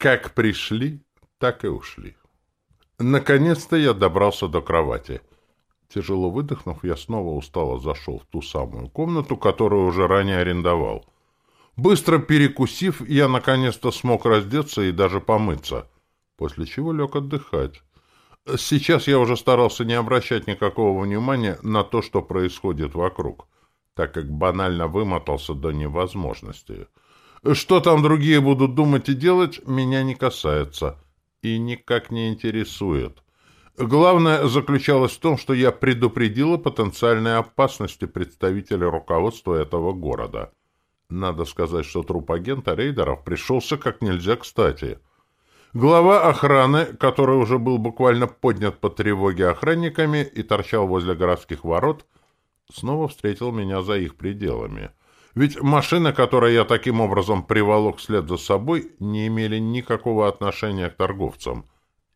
Как пришли, так и ушли. Наконец-то я добрался до кровати. Тяжело выдохнув, я снова устало зашел в ту самую комнату, которую уже ранее арендовал. Быстро перекусив, я наконец-то смог раздеться и даже помыться, после чего лег отдыхать. Сейчас я уже старался не обращать никакого внимания на то, что происходит вокруг, так как банально вымотался до невозможности. Что там другие будут думать и делать, меня не касается и никак не интересует. Главное заключалось в том, что я предупредил о потенциальной опасности представителей руководства этого города. Надо сказать, что труп агента рейдеров пришелся как нельзя кстати. Глава охраны, который уже был буквально поднят по тревоге охранниками и торчал возле городских ворот, снова встретил меня за их пределами. Ведь машины, которые я таким образом приволок вслед за собой, не имели никакого отношения к торговцам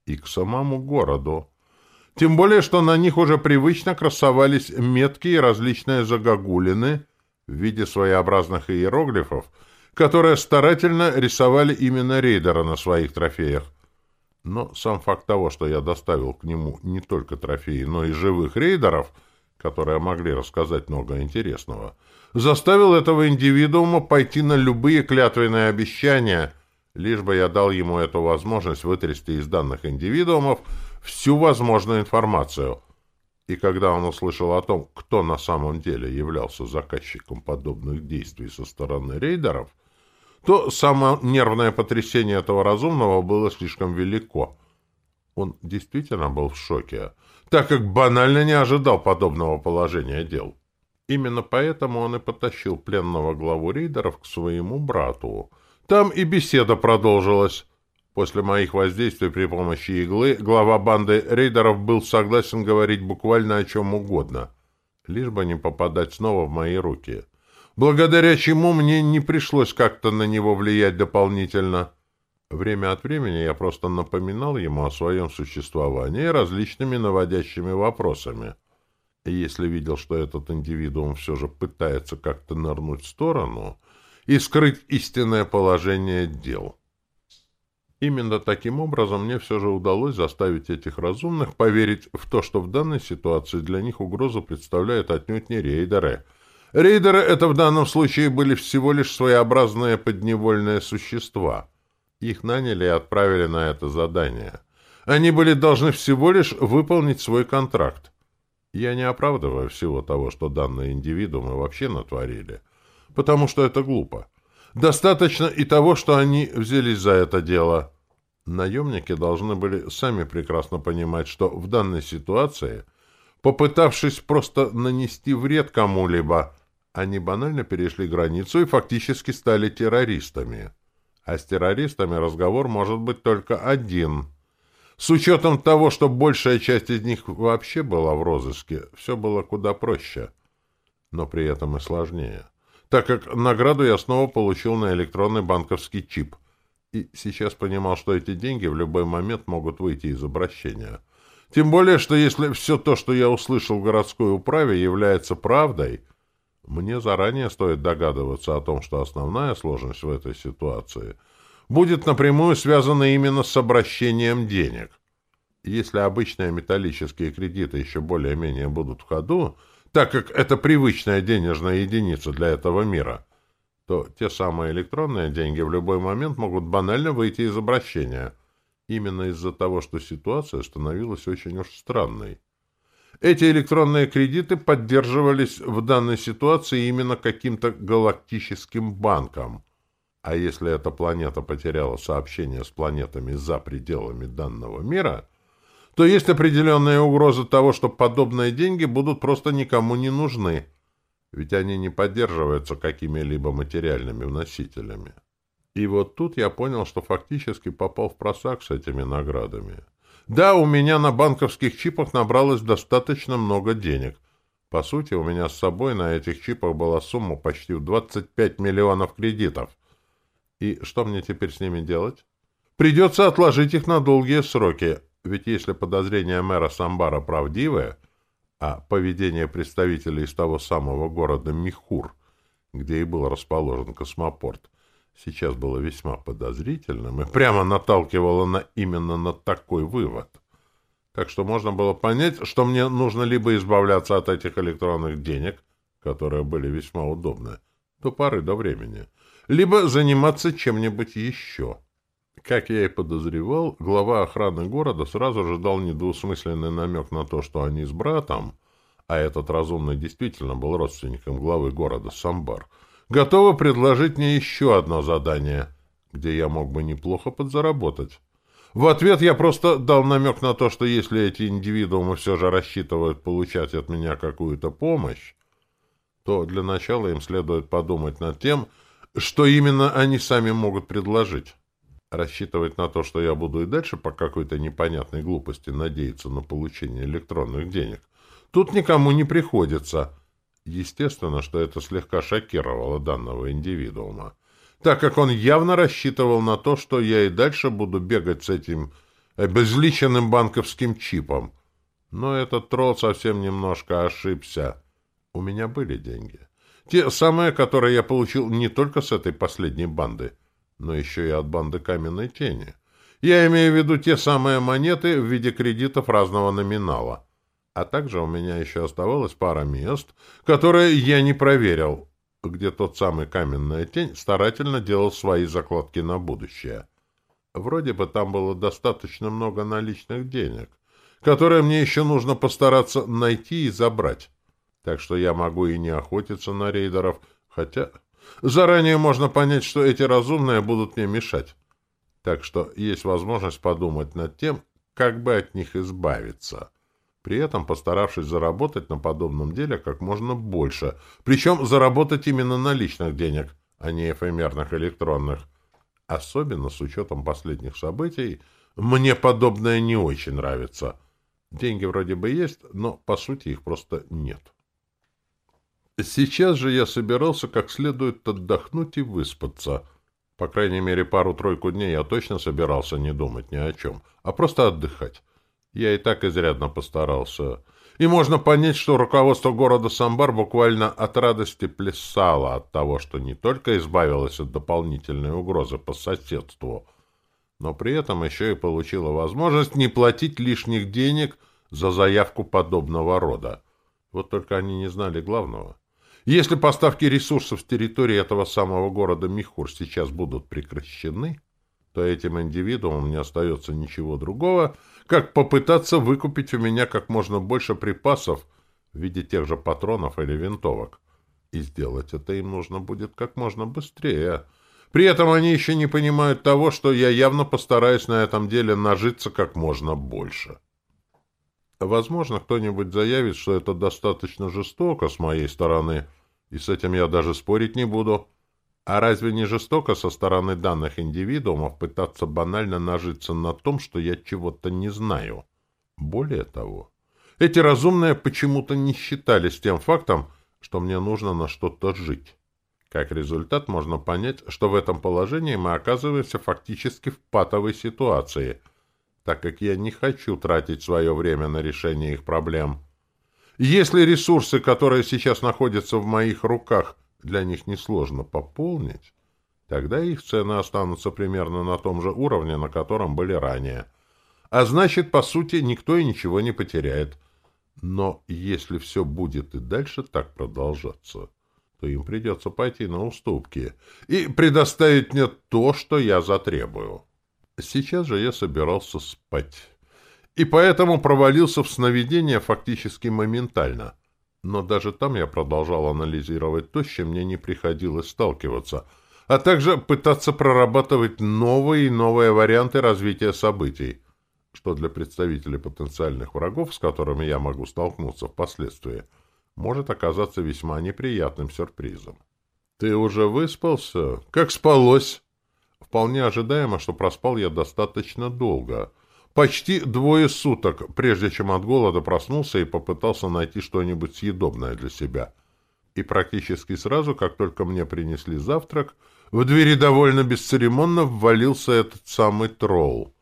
и к самому городу. Тем более, что на них уже привычно красовались метки и различные загогулины в виде своеобразных иероглифов, которые старательно рисовали именно рейдера на своих трофеях. Но сам факт того, что я доставил к нему не только трофеи, но и живых рейдеров, которые могли рассказать много интересного, заставил этого индивидуума пойти на любые клятвенные обещания, лишь бы я дал ему эту возможность вытрясти из данных индивидуумов всю возможную информацию. И когда он услышал о том, кто на самом деле являлся заказчиком подобных действий со стороны рейдеров, то само нервное потрясение этого разумного было слишком велико. Он действительно был в шоке, так как банально не ожидал подобного положения дел. Именно поэтому он и потащил пленного главу рейдеров к своему брату. Там и беседа продолжилась. После моих воздействий при помощи иглы глава банды рейдеров был согласен говорить буквально о чем угодно, лишь бы не попадать снова в мои руки, благодаря чему мне не пришлось как-то на него влиять дополнительно. Время от времени я просто напоминал ему о своем существовании различными наводящими вопросами. Если видел, что этот индивидуум все же пытается как-то нырнуть в сторону и скрыть истинное положение дел — Именно таким образом мне все же удалось заставить этих разумных поверить в то, что в данной ситуации для них угрозу представляют отнюдь не рейдеры. Рейдеры — это в данном случае были всего лишь своеобразные подневольные существа. Их наняли и отправили на это задание. Они были должны всего лишь выполнить свой контракт. Я не оправдываю всего того, что данные индивидуумы вообще натворили, потому что это глупо. Достаточно и того, что они взялись за это дело — Наемники должны были сами прекрасно понимать, что в данной ситуации, попытавшись просто нанести вред кому-либо, они банально перешли границу и фактически стали террористами. А с террористами разговор может быть только один. С учетом того, что большая часть из них вообще была в розыске, все было куда проще, но при этом и сложнее, так как награду я снова получил на электронный банковский чип — и сейчас понимал, что эти деньги в любой момент могут выйти из обращения. Тем более, что если все то, что я услышал в городской управе, является правдой, мне заранее стоит догадываться о том, что основная сложность в этой ситуации будет напрямую связана именно с обращением денег. Если обычные металлические кредиты еще более-менее будут в ходу, так как это привычная денежная единица для этого мира – то те самые электронные деньги в любой момент могут банально выйти из обращения. Именно из-за того, что ситуация становилась очень уж странной. Эти электронные кредиты поддерживались в данной ситуации именно каким-то галактическим банком. А если эта планета потеряла сообщение с планетами за пределами данного мира, то есть определенная угроза того, что подобные деньги будут просто никому не нужны – ведь они не поддерживаются какими-либо материальными носителями. И вот тут я понял, что фактически попал в просак с этими наградами. Да, у меня на банковских чипах набралось достаточно много денег. По сути, у меня с собой на этих чипах была сумма почти в 25 миллионов кредитов. И что мне теперь с ними делать? Придется отложить их на долгие сроки, ведь если подозрения мэра Самбара правдивые, а поведение представителей из того самого города Михур, где и был расположен космопорт, сейчас было весьма подозрительным и прямо наталкивало на именно на такой вывод. Так что можно было понять, что мне нужно либо избавляться от этих электронных денег, которые были весьма удобны, до поры до времени, либо заниматься чем-нибудь еще. Как я и подозревал, глава охраны города сразу же дал недвусмысленный намек на то, что они с братом, а этот разумный действительно был родственником главы города Самбар, готовы предложить мне еще одно задание, где я мог бы неплохо подзаработать. В ответ я просто дал намек на то, что если эти индивидуумы все же рассчитывают получать от меня какую-то помощь, то для начала им следует подумать над тем, что именно они сами могут предложить. Рассчитывать на то, что я буду и дальше по какой-то непонятной глупости надеяться на получение электронных денег, тут никому не приходится. Естественно, что это слегка шокировало данного индивидуума так как он явно рассчитывал на то, что я и дальше буду бегать с этим обезличенным банковским чипом. Но этот тролл совсем немножко ошибся. У меня были деньги. Те самые, которые я получил не только с этой последней банды, но еще и от банды Каменной Тени. Я имею в виду те самые монеты в виде кредитов разного номинала. А также у меня еще оставалось пара мест, которые я не проверил, где тот самый каменная тень старательно делал свои закладки на будущее. Вроде бы там было достаточно много наличных денег, которые мне еще нужно постараться найти и забрать. Так что я могу и не охотиться на рейдеров, хотя заранее можно понять, что эти разумные будут мне мешать. Так что есть возможность подумать над тем, как бы от них избавиться при этом постаравшись заработать на подобном деле как можно больше, причем заработать именно наличных денег, а не эфемерных электронных. Особенно с учетом последних событий, мне подобное не очень нравится. Деньги вроде бы есть, но по сути их просто нет. Сейчас же я собирался как следует отдохнуть и выспаться. По крайней мере, пару-тройку дней я точно собирался не думать ни о чем, а просто отдыхать. Я и так изрядно постарался. И можно понять, что руководство города Самбар буквально от радости плясало от того, что не только избавилось от дополнительной угрозы по соседству, но при этом еще и получило возможность не платить лишних денег за заявку подобного рода. Вот только они не знали главного. Если поставки ресурсов с территории этого самого города Михур сейчас будут прекращены, то этим индивидуумам не остается ничего другого, как попытаться выкупить у меня как можно больше припасов в виде тех же патронов или винтовок. И сделать это им нужно будет как можно быстрее. При этом они еще не понимают того, что я явно постараюсь на этом деле нажиться как можно больше. Возможно, кто-нибудь заявит, что это достаточно жестоко с моей стороны, и с этим я даже спорить не буду. А разве не жестоко со стороны данных индивидуумов пытаться банально нажиться на том, что я чего-то не знаю? Более того, эти разумные почему-то не считались тем фактом, что мне нужно на что-то жить. Как результат, можно понять, что в этом положении мы оказываемся фактически в патовой ситуации, так как я не хочу тратить свое время на решение их проблем. Если ресурсы, которые сейчас находятся в моих руках, для них несложно пополнить, тогда их цены останутся примерно на том же уровне, на котором были ранее. А значит, по сути, никто и ничего не потеряет. Но если все будет и дальше так продолжаться, то им придется пойти на уступки и предоставить мне то, что я затребую. Сейчас же я собирался спать. И поэтому провалился в сновидение фактически моментально — но даже там я продолжал анализировать то, с чем мне не приходилось сталкиваться, а также пытаться прорабатывать новые и новые варианты развития событий, что для представителей потенциальных врагов, с которыми я могу столкнуться впоследствии, может оказаться весьма неприятным сюрпризом. «Ты уже выспался? Как спалось?» Вполне ожидаемо, что проспал я достаточно долго — Почти двое суток, прежде чем от голода проснулся и попытался найти что-нибудь съедобное для себя. И практически сразу, как только мне принесли завтрак, в двери довольно бесцеремонно ввалился этот самый тролл,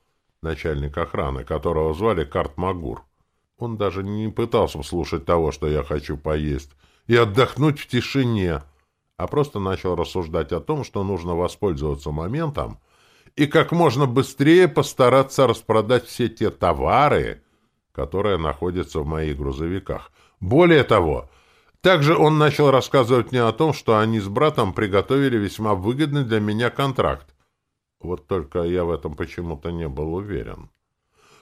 начальник охраны, которого звали Карт Магур. Он даже не пытался слушать того, что я хочу поесть, и отдохнуть в тишине, а просто начал рассуждать о том, что нужно воспользоваться моментом и как можно быстрее постараться распродать все те товары, которые находятся в моих грузовиках. Более того, также он начал рассказывать мне о том, что они с братом приготовили весьма выгодный для меня контракт. Вот только я в этом почему-то не был уверен.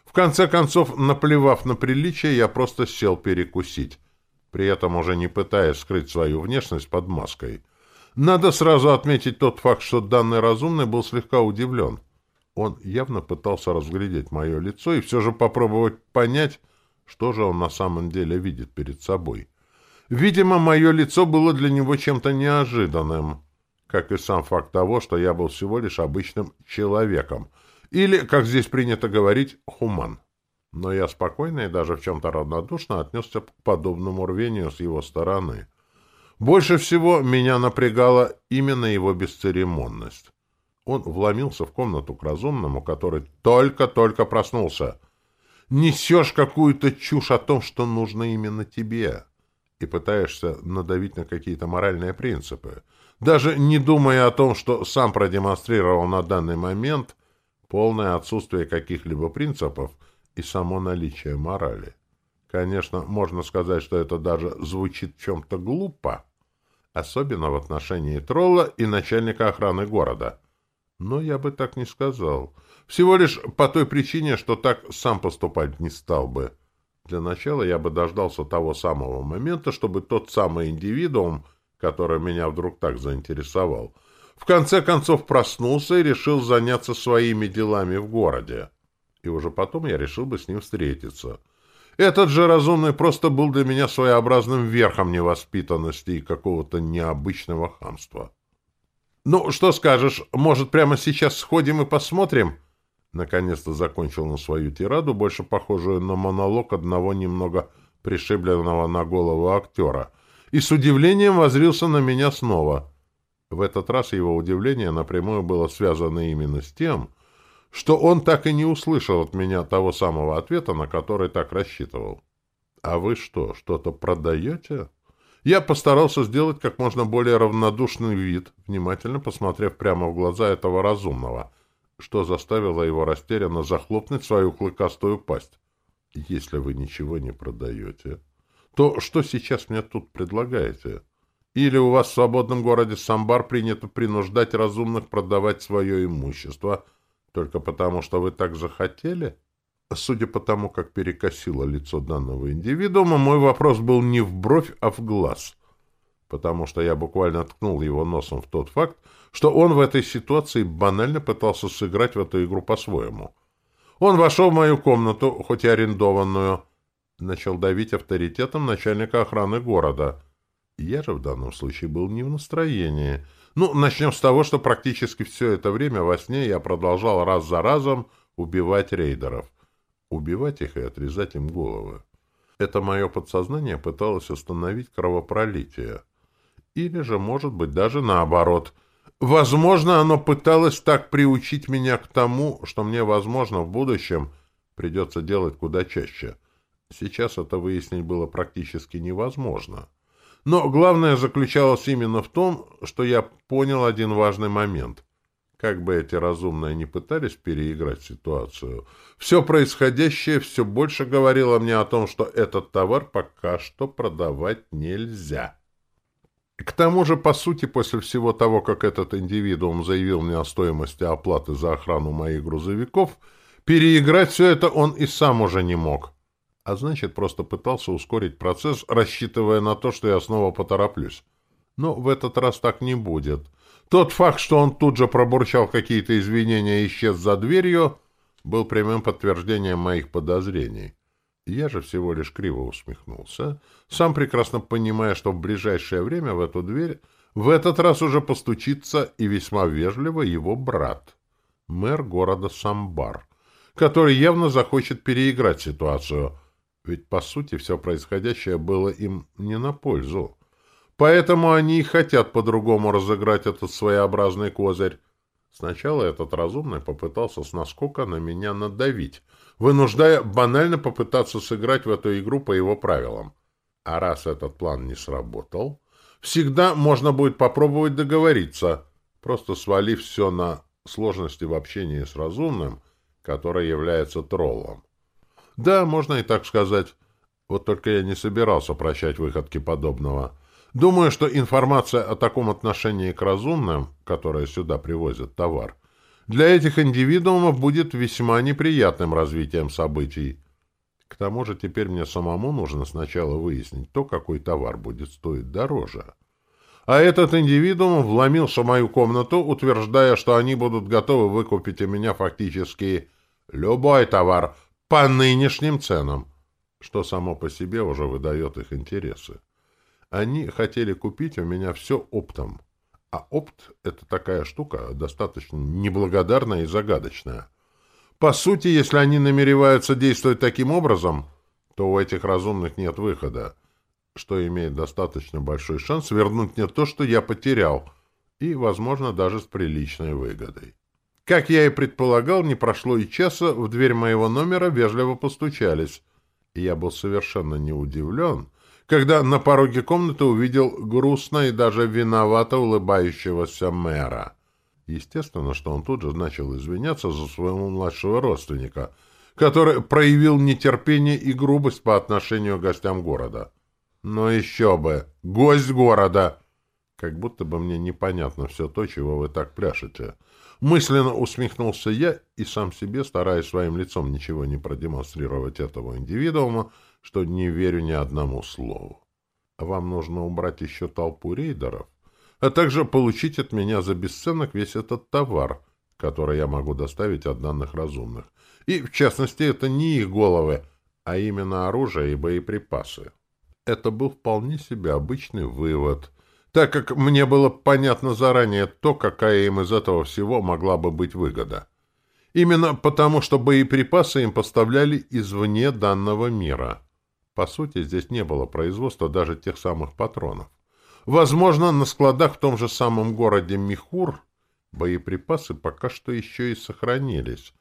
В конце концов, наплевав на приличие, я просто сел перекусить, при этом уже не пытаясь скрыть свою внешность под маской. Надо сразу отметить тот факт, что данный разумный был слегка удивлен. Он явно пытался разглядеть мое лицо и все же попробовать понять, что же он на самом деле видит перед собой. Видимо, мое лицо было для него чем-то неожиданным, как и сам факт того, что я был всего лишь обычным человеком, или, как здесь принято говорить, хуман. Но я спокойно и даже в чем-то равнодушно отнесся к подобному рвению с его стороны — больше всего меня напрягала именно его бесцеремонность. Он вломился в комнату к разумному, который только-только проснулся. Несешь какую-то чушь о том, что нужно именно тебе, и пытаешься надавить на какие-то моральные принципы, даже не думая о том, что сам продемонстрировал на данный момент полное отсутствие каких-либо принципов и само наличие морали. Конечно, можно сказать, что это даже звучит в чем-то глупо, особенно в отношении тролла и начальника охраны города. Но я бы так не сказал. Всего лишь по той причине, что так сам поступать не стал бы. Для начала я бы дождался того самого момента, чтобы тот самый индивидуум, который меня вдруг так заинтересовал, в конце концов проснулся и решил заняться своими делами в городе. И уже потом я решил бы с ним встретиться. Этот же разумный просто был для меня своеобразным верхом невоспитанности и какого-то необычного хамства. «Ну, что скажешь, может, прямо сейчас сходим и посмотрим?» Наконец-то закончил на свою тираду, больше похожую на монолог одного немного пришибленного на голову актера, и с удивлением возрился на меня снова. В этот раз его удивление напрямую было связано именно с тем, что он так и не услышал от меня того самого ответа, на который так рассчитывал. «А вы что, что-то продаете?» Я постарался сделать как можно более равнодушный вид, внимательно посмотрев прямо в глаза этого разумного, что заставило его растерянно захлопнуть свою клыкастую пасть. «Если вы ничего не продаете, то что сейчас мне тут предлагаете? Или у вас в свободном городе Самбар принято принуждать разумных продавать свое имущество — только потому, что вы так захотели? Судя по тому, как перекосило лицо данного индивидуума, мой вопрос был не в бровь, а в глаз. Потому что я буквально ткнул его носом в тот факт, что он в этой ситуации банально пытался сыграть в эту игру по-своему. Он вошел в мою комнату, хоть и арендованную, начал давить авторитетом начальника охраны города. Я же в данном случае был не в настроении — ну, начнем с того, что практически все это время во сне я продолжал раз за разом убивать рейдеров. Убивать их и отрезать им головы. Это мое подсознание пыталось остановить кровопролитие. Или же, может быть, даже наоборот. Возможно, оно пыталось так приучить меня к тому, что мне, возможно, в будущем придется делать куда чаще. Сейчас это выяснить было практически невозможно. — но главное заключалось именно в том, что я понял один важный момент. Как бы эти разумные не пытались переиграть ситуацию, все происходящее все больше говорило мне о том, что этот товар пока что продавать нельзя. К тому же, по сути, после всего того, как этот индивидуум заявил мне о стоимости оплаты за охрану моих грузовиков, переиграть все это он и сам уже не мог а значит, просто пытался ускорить процесс, рассчитывая на то, что я снова потороплюсь. Но в этот раз так не будет. Тот факт, что он тут же пробурчал какие-то извинения и исчез за дверью, был прямым подтверждением моих подозрений. Я же всего лишь криво усмехнулся, сам прекрасно понимая, что в ближайшее время в эту дверь в этот раз уже постучится и весьма вежливо его брат, мэр города Самбар, который явно захочет переиграть ситуацию — ведь, по сути, все происходящее было им не на пользу. Поэтому они и хотят по-другому разыграть этот своеобразный козырь. Сначала этот разумный попытался с наскока на меня надавить, вынуждая банально попытаться сыграть в эту игру по его правилам. А раз этот план не сработал, Всегда можно будет попробовать договориться, просто свалив все на сложности в общении с разумным, который является троллом. Да, можно и так сказать. Вот только я не собирался прощать выходки подобного. Думаю, что информация о таком отношении к разумным, которые сюда привозят товар, для этих индивидуумов будет весьма неприятным развитием событий. К тому же теперь мне самому нужно сначала выяснить то, какой товар будет стоить дороже. А этот индивидуум вломился в мою комнату, утверждая, что они будут готовы выкупить у меня фактически любой товар по нынешним ценам, что само по себе уже выдает их интересы. Они хотели купить у меня все оптом. А опт — это такая штука достаточно неблагодарная и загадочная. По сути, если они намереваются действовать таким образом, то у этих разумных нет выхода, что имеет достаточно большой шанс вернуть мне то, что я потерял, и, возможно, даже с приличной выгодой. Как я и предполагал, не прошло и часа, в дверь моего номера вежливо постучались, и я был совершенно не удивлен, когда на пороге комнаты увидел грустно и даже виновато улыбающегося мэра. Естественно, что он тут же начал извиняться за своего младшего родственника, который проявил нетерпение и грубость по отношению к гостям города. Но еще бы! Гость города! Как будто бы мне непонятно все то, чего вы так пляшете. Мысленно усмехнулся я и сам себе, стараясь своим лицом ничего не продемонстрировать этого индивидуума, что не верю ни одному слову. Вам нужно убрать еще толпу рейдеров, а также получить от меня за бесценок весь этот товар, который я могу доставить от данных разумных. И, в частности, это не их головы, а именно оружие и боеприпасы. Это был вполне себе обычный вывод, так как мне было понятно заранее то, какая им из этого всего могла бы быть выгода. Именно потому, что боеприпасы им поставляли извне данного мира. По сути, здесь не было производства даже тех самых патронов. Возможно, на складах в том же самом городе Михур боеприпасы пока что еще и сохранились.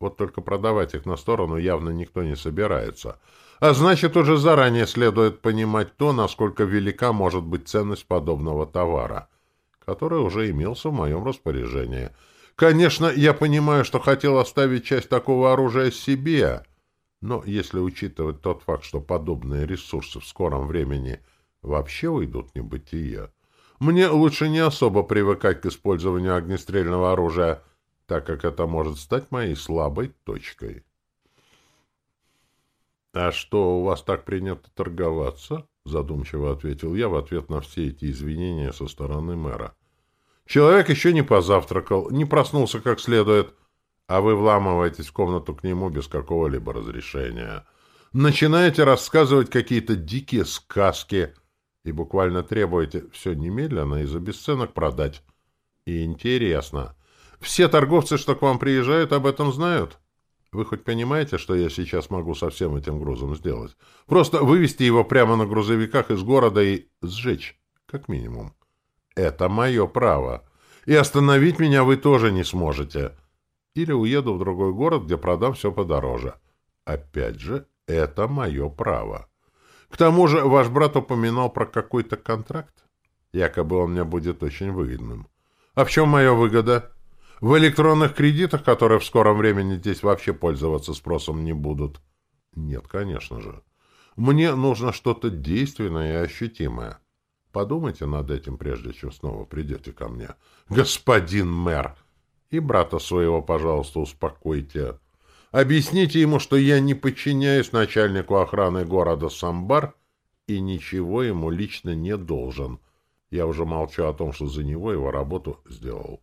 Вот только продавать их на сторону явно никто не собирается. А значит, уже заранее следует понимать то, насколько велика может быть ценность подобного товара, который уже имелся в моем распоряжении. Конечно, я понимаю, что хотел оставить часть такого оружия себе, но если учитывать тот факт, что подобные ресурсы в скором времени вообще уйдут в небытие, мне лучше не особо привыкать к использованию огнестрельного оружия, так как это может стать моей слабой точкой. «А что, у вас так принято торговаться?» — задумчиво ответил я в ответ на все эти извинения со стороны мэра. «Человек еще не позавтракал, не проснулся как следует» а вы вламываетесь в комнату к нему без какого-либо разрешения. Начинаете рассказывать какие-то дикие сказки и буквально требуете все немедленно и за бесценок продать. И интересно, все торговцы, что к вам приезжают, об этом знают? Вы хоть понимаете, что я сейчас могу со всем этим грузом сделать? Просто вывести его прямо на грузовиках из города и сжечь, как минимум. Это мое право. И остановить меня вы тоже не сможете или уеду в другой город, где продам все подороже. Опять же, это мое право. К тому же ваш брат упоминал про какой-то контракт. Якобы он мне будет очень выгодным. А в чем моя выгода? В электронных кредитах, которые в скором времени здесь вообще пользоваться спросом не будут? Нет, конечно же. Мне нужно что-то действенное и ощутимое. Подумайте над этим, прежде чем снова придете ко мне. Господин мэр! И брата своего, пожалуйста, успокойте. Объясните ему, что я не подчиняюсь начальнику охраны города Самбар и ничего ему лично не должен. Я уже молчу о том, что за него его работу сделал.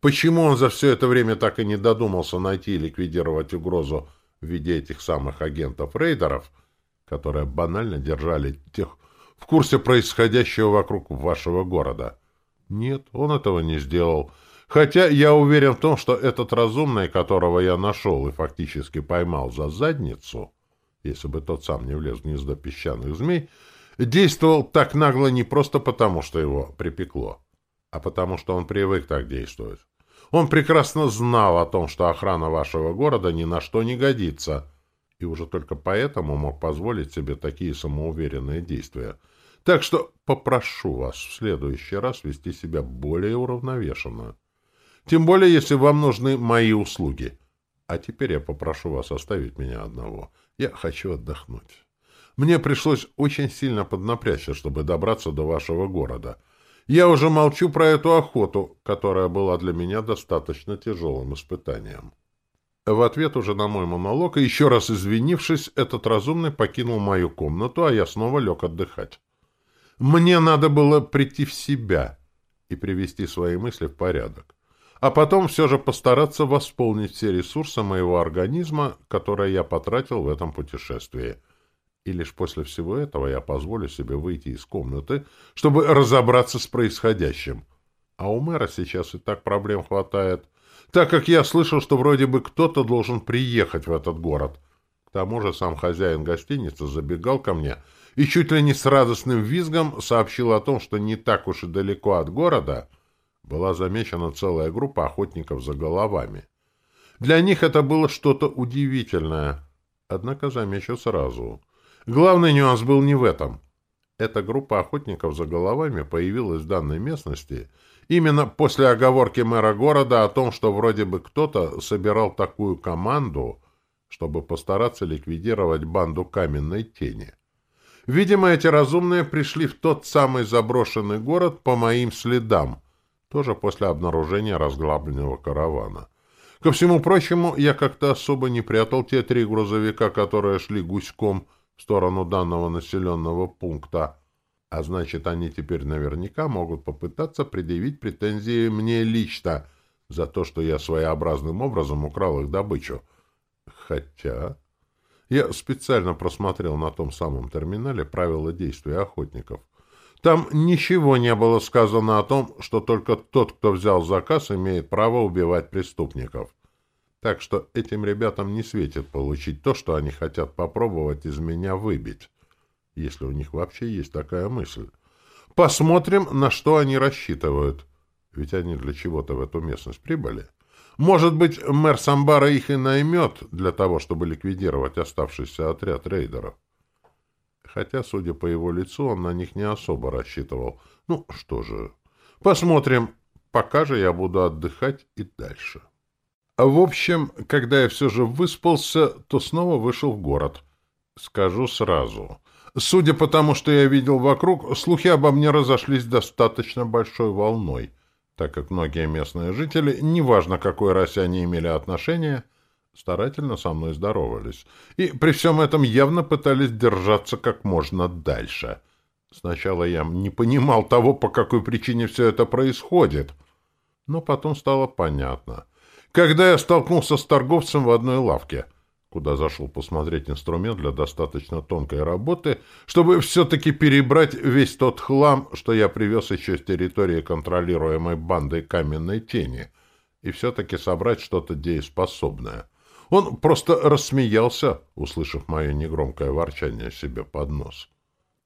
Почему он за все это время так и не додумался найти и ликвидировать угрозу в виде этих самых агентов-рейдеров, которые банально держали тех в курсе происходящего вокруг вашего города? Нет, он этого не сделал. Хотя я уверен в том, что этот разумный, которого я нашел и фактически поймал за задницу, если бы тот сам не влез в гнездо песчаных змей, действовал так нагло не просто потому, что его припекло, а потому что он привык так действовать. Он прекрасно знал о том, что охрана вашего города ни на что не годится, и уже только поэтому мог позволить себе такие самоуверенные действия. Так что попрошу вас в следующий раз вести себя более уравновешенно. Тем более, если вам нужны мои услуги. А теперь я попрошу вас оставить меня одного. Я хочу отдохнуть. Мне пришлось очень сильно поднапрячься, чтобы добраться до вашего города. Я уже молчу про эту охоту, которая была для меня достаточно тяжелым испытанием. В ответ уже на мой монолог, и еще раз извинившись, этот разумный покинул мою комнату, а я снова лег отдыхать. Мне надо было прийти в себя и привести свои мысли в порядок а потом все же постараться восполнить все ресурсы моего организма, которые я потратил в этом путешествии. И лишь после всего этого я позволю себе выйти из комнаты, чтобы разобраться с происходящим. А у мэра сейчас и так проблем хватает, так как я слышал, что вроде бы кто-то должен приехать в этот город. К тому же сам хозяин гостиницы забегал ко мне и чуть ли не с радостным визгом сообщил о том, что не так уж и далеко от города — была замечена целая группа охотников за головами. Для них это было что-то удивительное. Однако замечу сразу. Главный нюанс был не в этом. Эта группа охотников за головами появилась в данной местности именно после оговорки мэра города о том, что вроде бы кто-то собирал такую команду, чтобы постараться ликвидировать банду каменной тени. Видимо, эти разумные пришли в тот самый заброшенный город по моим следам — тоже после обнаружения разграбленного каравана. Ко всему прочему, я как-то особо не прятал те три грузовика, которые шли гуськом в сторону данного населенного пункта. А значит, они теперь наверняка могут попытаться предъявить претензии мне лично за то, что я своеобразным образом украл их добычу. Хотя... Я специально просмотрел на том самом терминале правила действия охотников. Там ничего не было сказано о том, что только тот, кто взял заказ, имеет право убивать преступников. Так что этим ребятам не светит получить то, что они хотят попробовать из меня выбить. Если у них вообще есть такая мысль. Посмотрим, на что они рассчитывают. Ведь они для чего-то в эту местность прибыли. Может быть, мэр Самбара их и наймет для того, чтобы ликвидировать оставшийся отряд рейдеров хотя, судя по его лицу, он на них не особо рассчитывал. Ну, что же, посмотрим. Пока же я буду отдыхать и дальше. В общем, когда я все же выспался, то снова вышел в город. Скажу сразу. Судя по тому, что я видел вокруг, слухи обо мне разошлись достаточно большой волной, так как многие местные жители, неважно какой расе они имели отношение, — старательно со мной здоровались. И при всем этом явно пытались держаться как можно дальше. Сначала я не понимал того, по какой причине все это происходит. Но потом стало понятно. Когда я столкнулся с торговцем в одной лавке, куда зашел посмотреть инструмент для достаточно тонкой работы, чтобы все-таки перебрать весь тот хлам, что я привез еще с территории контролируемой бандой каменной тени, и все-таки собрать что-то дееспособное — он просто рассмеялся, услышав мое негромкое ворчание себе под нос.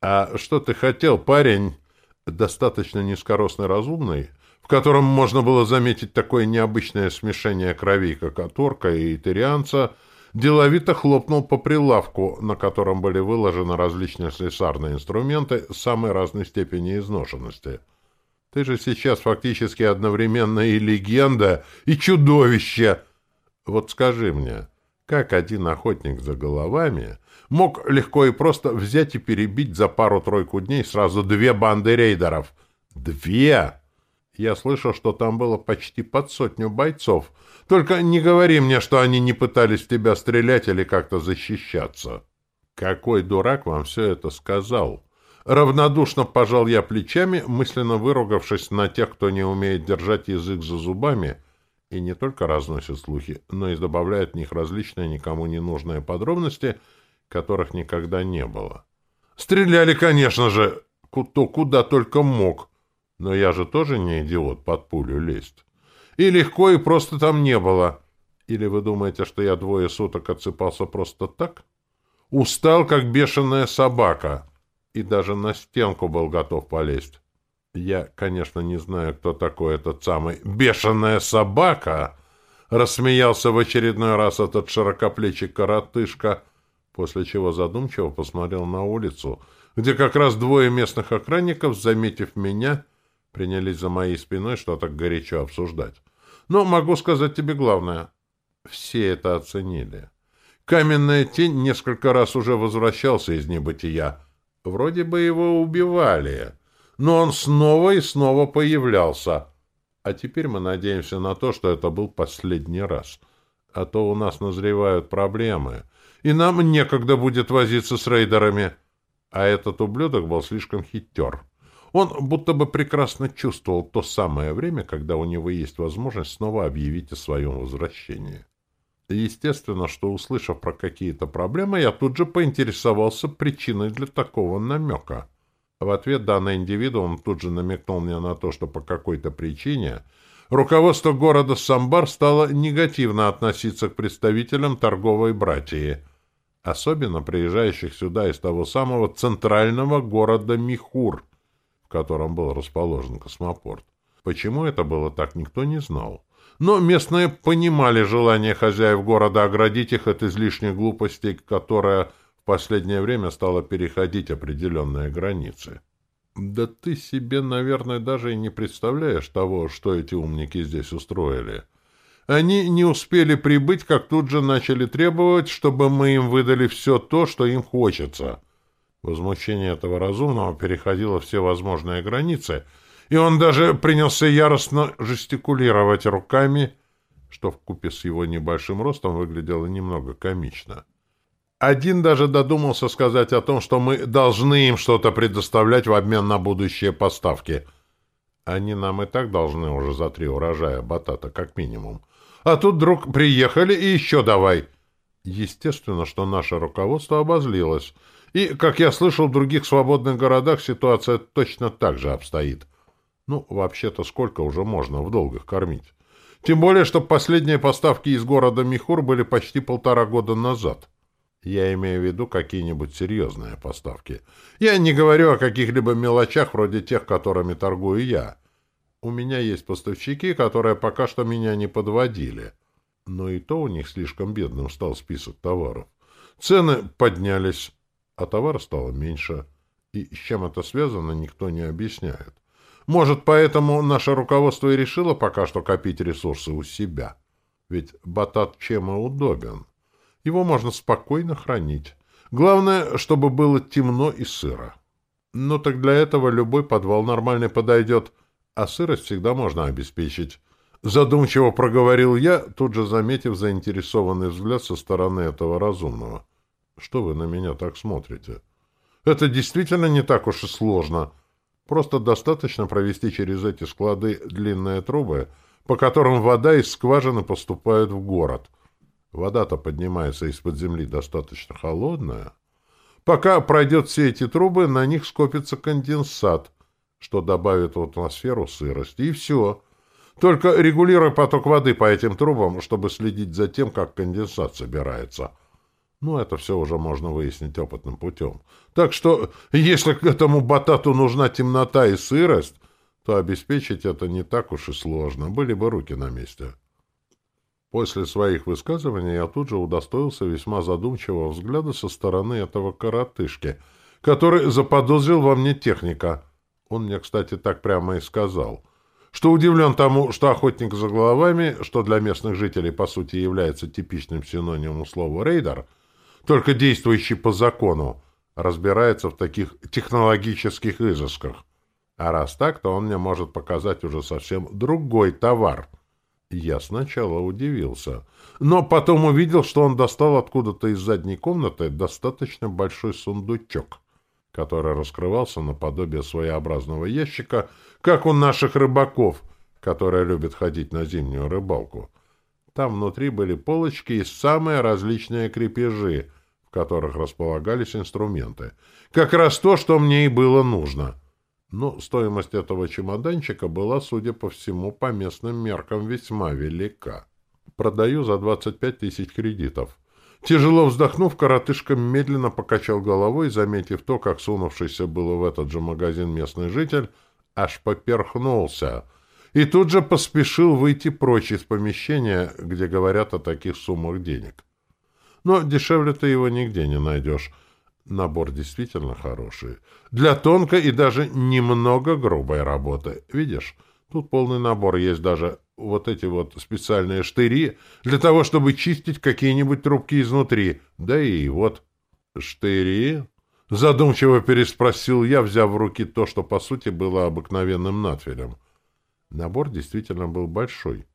«А что ты хотел, парень?» Достаточно низкорослый разумный, в котором можно было заметить такое необычное смешение кровей, как оторка и итерианца, деловито хлопнул по прилавку, на котором были выложены различные слесарные инструменты самой разной степени изношенности. «Ты же сейчас фактически одновременно и легенда, и чудовище!» Вот скажи мне, как один охотник за головами мог легко и просто взять и перебить за пару-тройку дней сразу две банды рейдеров? Две! Я слышал, что там было почти под сотню бойцов. Только не говори мне, что они не пытались в тебя стрелять или как-то защищаться. Какой дурак вам все это сказал? Равнодушно пожал я плечами, мысленно выругавшись на тех, кто не умеет держать язык за зубами — и не только разносит слухи, но и добавляет в них различные никому не нужные подробности, которых никогда не было. Стреляли, конечно же, кто куда только мог, но я же тоже не идиот под пулю лезть. И легко, и просто там не было. Или вы думаете, что я двое суток отсыпался просто так? Устал, как бешеная собака, и даже на стенку был готов полезть. Я, конечно, не знаю, кто такой этот самый «бешеная собака», рассмеялся в очередной раз этот широкоплечий коротышка, после чего задумчиво посмотрел на улицу, где как раз двое местных охранников, заметив меня, принялись за моей спиной что-то горячо обсуждать. Но могу сказать тебе главное. Все это оценили. Каменная тень несколько раз уже возвращался из небытия. Вроде бы его убивали, но он снова и снова появлялся. А теперь мы надеемся на то, что это был последний раз. А то у нас назревают проблемы, и нам некогда будет возиться с рейдерами. А этот ублюдок был слишком хитер. Он будто бы прекрасно чувствовал то самое время, когда у него есть возможность снова объявить о своем возвращении. Естественно, что, услышав про какие-то проблемы, я тут же поинтересовался причиной для такого намека. В ответ данный индивидуум тут же намекнул мне на то, что по какой-то причине руководство города Самбар стало негативно относиться к представителям торговой братьи, особенно приезжающих сюда из того самого центрального города Михур, котором был расположен космопорт. Почему это было так, никто не знал. Но местные понимали желание хозяев города оградить их от излишней глупости, которая в последнее время стала переходить определенные границы. Да ты себе, наверное, даже и не представляешь того, что эти умники здесь устроили. Они не успели прибыть, как тут же начали требовать, чтобы мы им выдали все то, что им хочется. Возмущение этого разумного переходило все возможные границы — и он даже принялся яростно жестикулировать руками, что вкупе с его небольшим ростом выглядело немного комично. Один даже додумался сказать о том, что мы должны им что-то предоставлять в обмен на будущие поставки. Они нам и так должны уже за три урожая батата, как минимум. А тут вдруг приехали и еще давай. Естественно, что наше руководство обозлилось. И, как я слышал, в других свободных городах ситуация точно так же обстоит. Ну, вообще-то сколько уже можно в долгах кормить? Тем более, что последние поставки из города Михур были почти полтора года назад. Я имею в виду какие-нибудь серьезные поставки. Я не говорю о каких-либо мелочах, вроде тех, которыми торгую я. У меня есть поставщики, которые пока что меня не подводили. Но и то у них слишком бедным стал список товаров. Цены поднялись, а товара стало меньше. И с чем это связано, никто не объясняет. Может, поэтому наше руководство и решило пока что копить ресурсы у себя. Ведь батат чем удобен. Его можно спокойно хранить. Главное, чтобы было темно и сыро. Ну так для этого любой подвал нормальный подойдет, а сырость всегда можно обеспечить. Задумчиво проговорил я, тут же заметив заинтересованный взгляд со стороны этого разумного. Что вы на меня так смотрите? Это действительно не так уж и сложно — Просто достаточно провести через эти склады длинные трубы, по которым вода из скважины поступает в город. Вода-то поднимается из-под земли достаточно холодная. Пока пройдет все эти трубы, на них скопится конденсат, что добавит в атмосферу сырости, и все. Только регулируй поток воды по этим трубам, чтобы следить за тем, как конденсат собирается. Ну, это все уже можно выяснить опытным путем. Так что, если к этому батату нужна темнота и сырость, то обеспечить это не так уж и сложно. Были бы руки на месте. После своих высказываний я тут же удостоился весьма задумчивого взгляда со стороны этого коротышки, который заподозрил во мне техника. Он мне, кстати, так прямо и сказал, что удивлен тому, что охотник за головами, что для местных жителей, по сути, является типичным синонимом слова «рейдер», только действующий по закону, разбирается в таких технологических изысках. А раз так, то он мне может показать уже совсем другой товар. Я сначала удивился, но потом увидел, что он достал откуда-то из задней комнаты достаточно большой сундучок, который раскрывался наподобие своеобразного ящика, как у наших рыбаков, которые любят ходить на зимнюю рыбалку. Там внутри были полочки и самые различные крепежи, в которых располагались инструменты. Как раз то, что мне и было нужно. Но стоимость этого чемоданчика была, судя по всему, по местным меркам весьма велика. Продаю за 25 тысяч кредитов. Тяжело вздохнув, коротышка медленно покачал головой, заметив то, как сунувшийся было в этот же магазин местный житель, аж поперхнулся — и тут же поспешил выйти прочь из помещения, где говорят о таких суммах денег. Но дешевле ты его нигде не найдешь. Набор действительно хороший. Для тонкой и даже немного грубой работы. Видишь, тут полный набор. Есть даже вот эти вот специальные штыри для того, чтобы чистить какие-нибудь трубки изнутри. Да и вот штыри. Задумчиво переспросил я, взяв в руки то, что по сути было обыкновенным надфилем. Набор действительно был большой.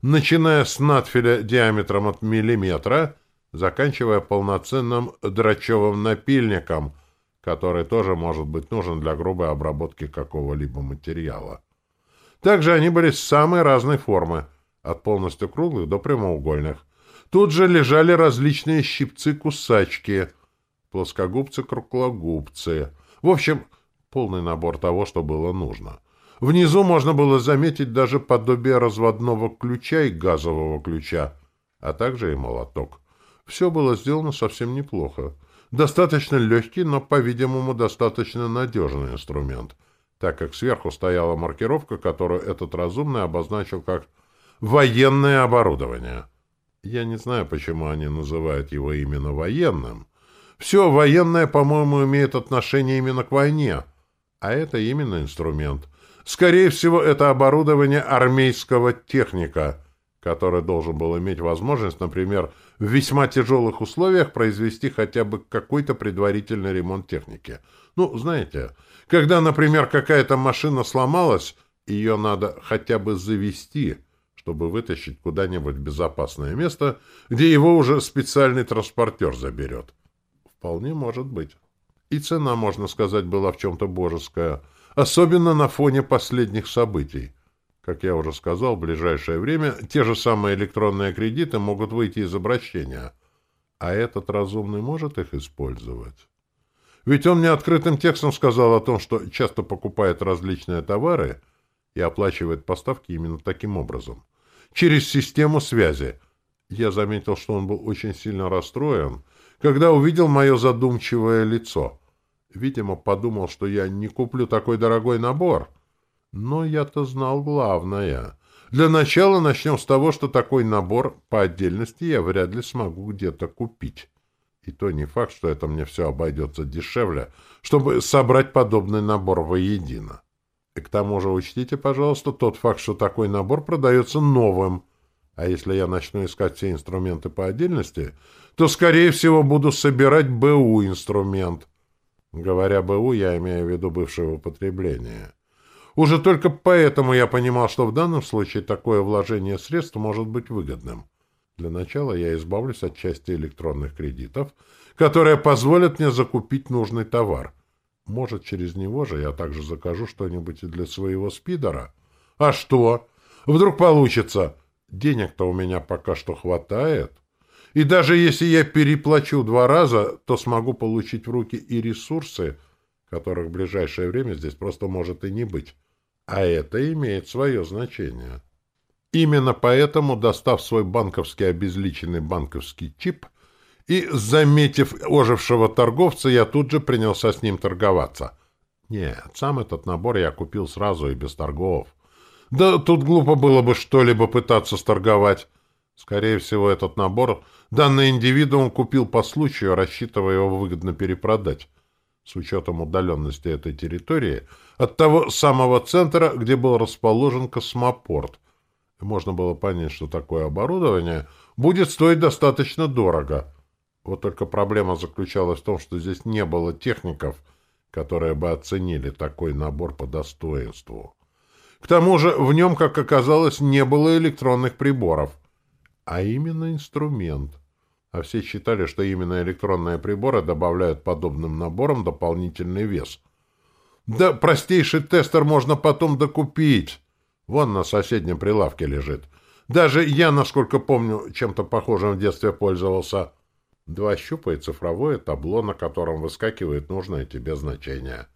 Начиная с надфиля диаметром от миллиметра, заканчивая полноценным драчевым напильником, который тоже может быть нужен для грубой обработки какого-либо материала. Также они были самой разной формы, от полностью круглых до прямоугольных. Тут же лежали различные щипцы-кусачки, плоскогубцы-круглогубцы. В общем, полный набор того, что было нужно. Внизу можно было заметить даже подобие разводного ключа и газового ключа, а также и молоток. Все было сделано совсем неплохо. Достаточно легкий, но, по-видимому, достаточно надежный инструмент — так как сверху стояла маркировка, которую этот разумный обозначил как «военное оборудование». Я не знаю, почему они называют его именно военным. Все военное, по-моему, имеет отношение именно к войне, а это именно инструмент. Скорее всего, это оборудование армейского техника, который должен был иметь возможность, например, в весьма тяжелых условиях произвести хотя бы какой-то предварительный ремонт техники. Ну, знаете, когда, например, какая-то машина сломалась, ее надо хотя бы завести, чтобы вытащить куда-нибудь в безопасное место, где его уже специальный транспортер заберет. Вполне может быть. И цена, можно сказать, была в чем-то божеская, особенно на фоне последних событий. Как я уже сказал, в ближайшее время те же самые электронные кредиты могут выйти из обращения, а этот разумный может их использовать. Ведь он мне открытым текстом сказал о том, что часто покупает различные товары и оплачивает поставки именно таким образом. Через систему связи. Я заметил, что он был очень сильно расстроен, когда увидел мое задумчивое лицо. Видимо, подумал, что я не куплю такой дорогой набор. Но я-то знал главное. Для начала начнем с того, что такой набор по отдельности я вряд ли смогу где-то купить. И то не факт, что это мне все обойдется дешевле, чтобы собрать подобный набор воедино. И к тому же учтите, пожалуйста, тот факт, что такой набор продается новым. А если я начну искать все инструменты по отдельности, то, скорее всего, буду собирать БУ-инструмент. Говоря БУ, я имею в виду бывшее употребление. Уже только поэтому я понимал, что в данном случае такое вложение средств может быть выгодным. Для начала я избавлюсь от части электронных кредитов, которые позволят мне закупить нужный товар. Может, через него же я также закажу что-нибудь и для своего спидера? А что? Вдруг получится? Денег-то у меня пока что хватает. И даже если я переплачу два раза, то смогу получить в руки и ресурсы, которых в ближайшее время здесь просто может и не быть. А это имеет свое значение. Именно поэтому, достав свой банковский обезличенный банковский чип и, заметив ожившего торговца, я тут же принялся с ним торговаться. Нет, сам этот набор я купил сразу и без торгов. Да тут глупо было бы что-либо пытаться сторговать. Скорее всего, этот набор данный индивидуум купил по случаю, рассчитывая его выгодно перепродать. С учетом удаленности этой территории от того самого центра, где был расположен космопорт, можно было понять, что такое оборудование будет стоить достаточно дорого. Вот только проблема заключалась в том, что здесь не было техников, которые бы оценили такой набор по достоинству. К тому же в нем, как оказалось, не было электронных приборов, а именно инструмент. А все считали, что именно электронные приборы добавляют подобным наборам дополнительный вес. Да простейший тестер можно потом докупить. Вон на соседнем прилавке лежит. Даже я, насколько помню, чем-то похожим в детстве пользовался. Два щупа и цифровое табло, на котором выскакивает нужное тебе значение.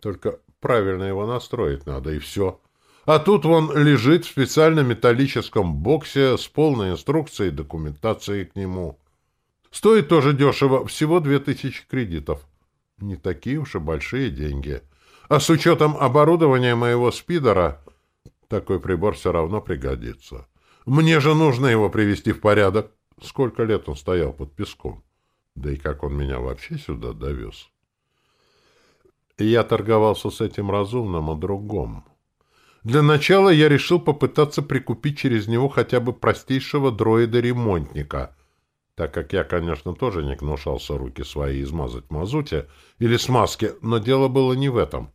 Только правильно его настроить надо, и все. А тут вон лежит в специальном металлическом боксе с полной инструкцией и документацией к нему. Стоит тоже дешево, всего две тысячи кредитов. Не такие уж и большие деньги. А с учетом оборудования моего спидера такой прибор все равно пригодится. Мне же нужно его привести в порядок. Сколько лет он стоял под песком? Да и как он меня вообще сюда довез? Я торговался с этим разумным о другом. Для начала я решил попытаться прикупить через него хотя бы простейшего дроида-ремонтника, так как я, конечно, тоже не гнушался руки свои измазать в мазуте или смазке, но дело было не в этом.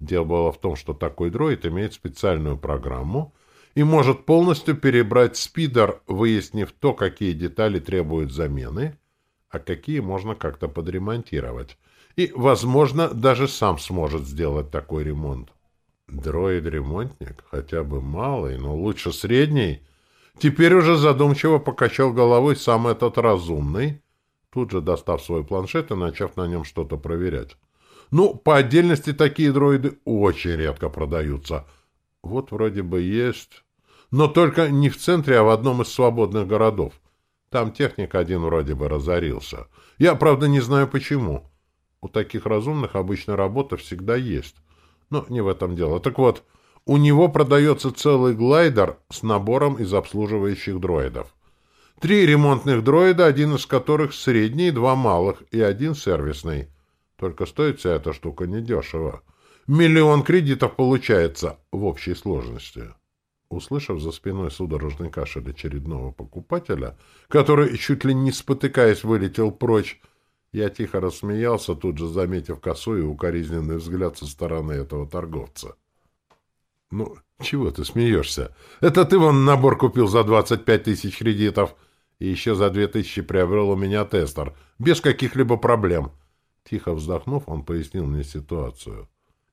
Дело было в том, что такой дроид имеет специальную программу и может полностью перебрать спидер, выяснив то, какие детали требуют замены, а какие можно как-то подремонтировать. И, возможно, даже сам сможет сделать такой ремонт. Дроид-ремонтник, хотя бы малый, но лучше средний, теперь уже задумчиво покачал головой сам этот разумный, тут же достав свой планшет и начав на нем что-то проверять. Ну, по отдельности такие дроиды очень редко продаются. Вот вроде бы есть, но только не в центре, а в одном из свободных городов. Там техник один вроде бы разорился. Я, правда, не знаю почему. У таких разумных обычно работа всегда есть. Но не в этом дело. Так вот, у него продается целый глайдер с набором из обслуживающих дроидов. Три ремонтных дроида, один из которых средний, два малых и один сервисный. Только стоит вся эта штука недешево. Миллион кредитов получается в общей сложности. Услышав за спиной судорожный кашель очередного покупателя, который, чуть ли не спотыкаясь, вылетел прочь, я тихо рассмеялся, тут же заметив косой и укоризненный взгляд со стороны этого торговца. — Ну, чего ты смеешься? Это ты вон набор купил за двадцать пять тысяч кредитов, и еще за две тысячи приобрел у меня тестер, без каких-либо проблем. Тихо вздохнув, он пояснил мне ситуацию.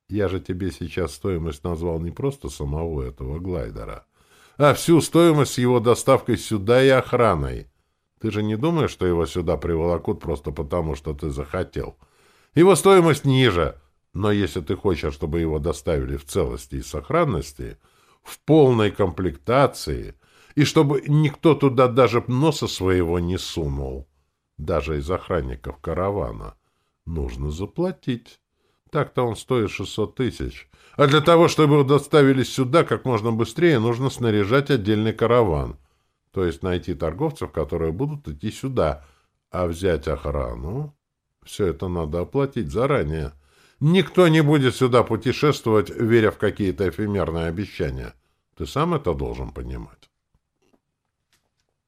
Я же тебе сейчас стоимость назвал не просто самого этого глайдера, а всю стоимость с его доставкой сюда и охраной. Ты же не думаешь, что его сюда приволокут просто потому, что ты захотел? Его стоимость ниже, но если ты хочешь, чтобы его доставили в целости и сохранности, в полной комплектации, и чтобы никто туда даже носа своего не сунул, даже из охранников каравана, нужно заплатить. Так-то он стоит 600 тысяч. А для того, чтобы его доставили сюда как можно быстрее, нужно снаряжать отдельный караван. То есть найти торговцев, которые будут идти сюда, а взять охрану. Все это надо оплатить заранее. Никто не будет сюда путешествовать, веря в какие-то эфемерные обещания. Ты сам это должен понимать.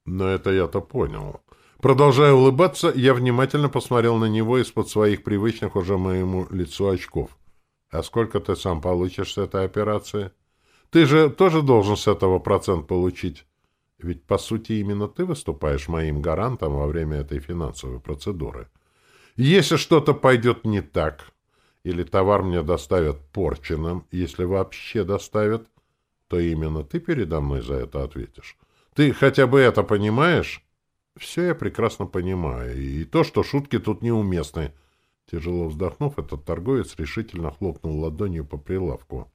Но это я-то понял. Продолжая улыбаться, я внимательно посмотрел на него из-под своих привычных уже моему лицу очков. А сколько ты сам получишь с этой операции? Ты же тоже должен с этого процент получить. Ведь, по сути, именно ты выступаешь моим гарантом во время этой финансовой процедуры. Если что-то пойдет не так, или товар мне доставят порченным, если вообще доставят, то именно ты передо мной за это ответишь. Ты хотя бы это понимаешь? Все я прекрасно понимаю, и то, что шутки тут неуместны. Тяжело вздохнув, этот торговец решительно хлопнул ладонью по прилавку.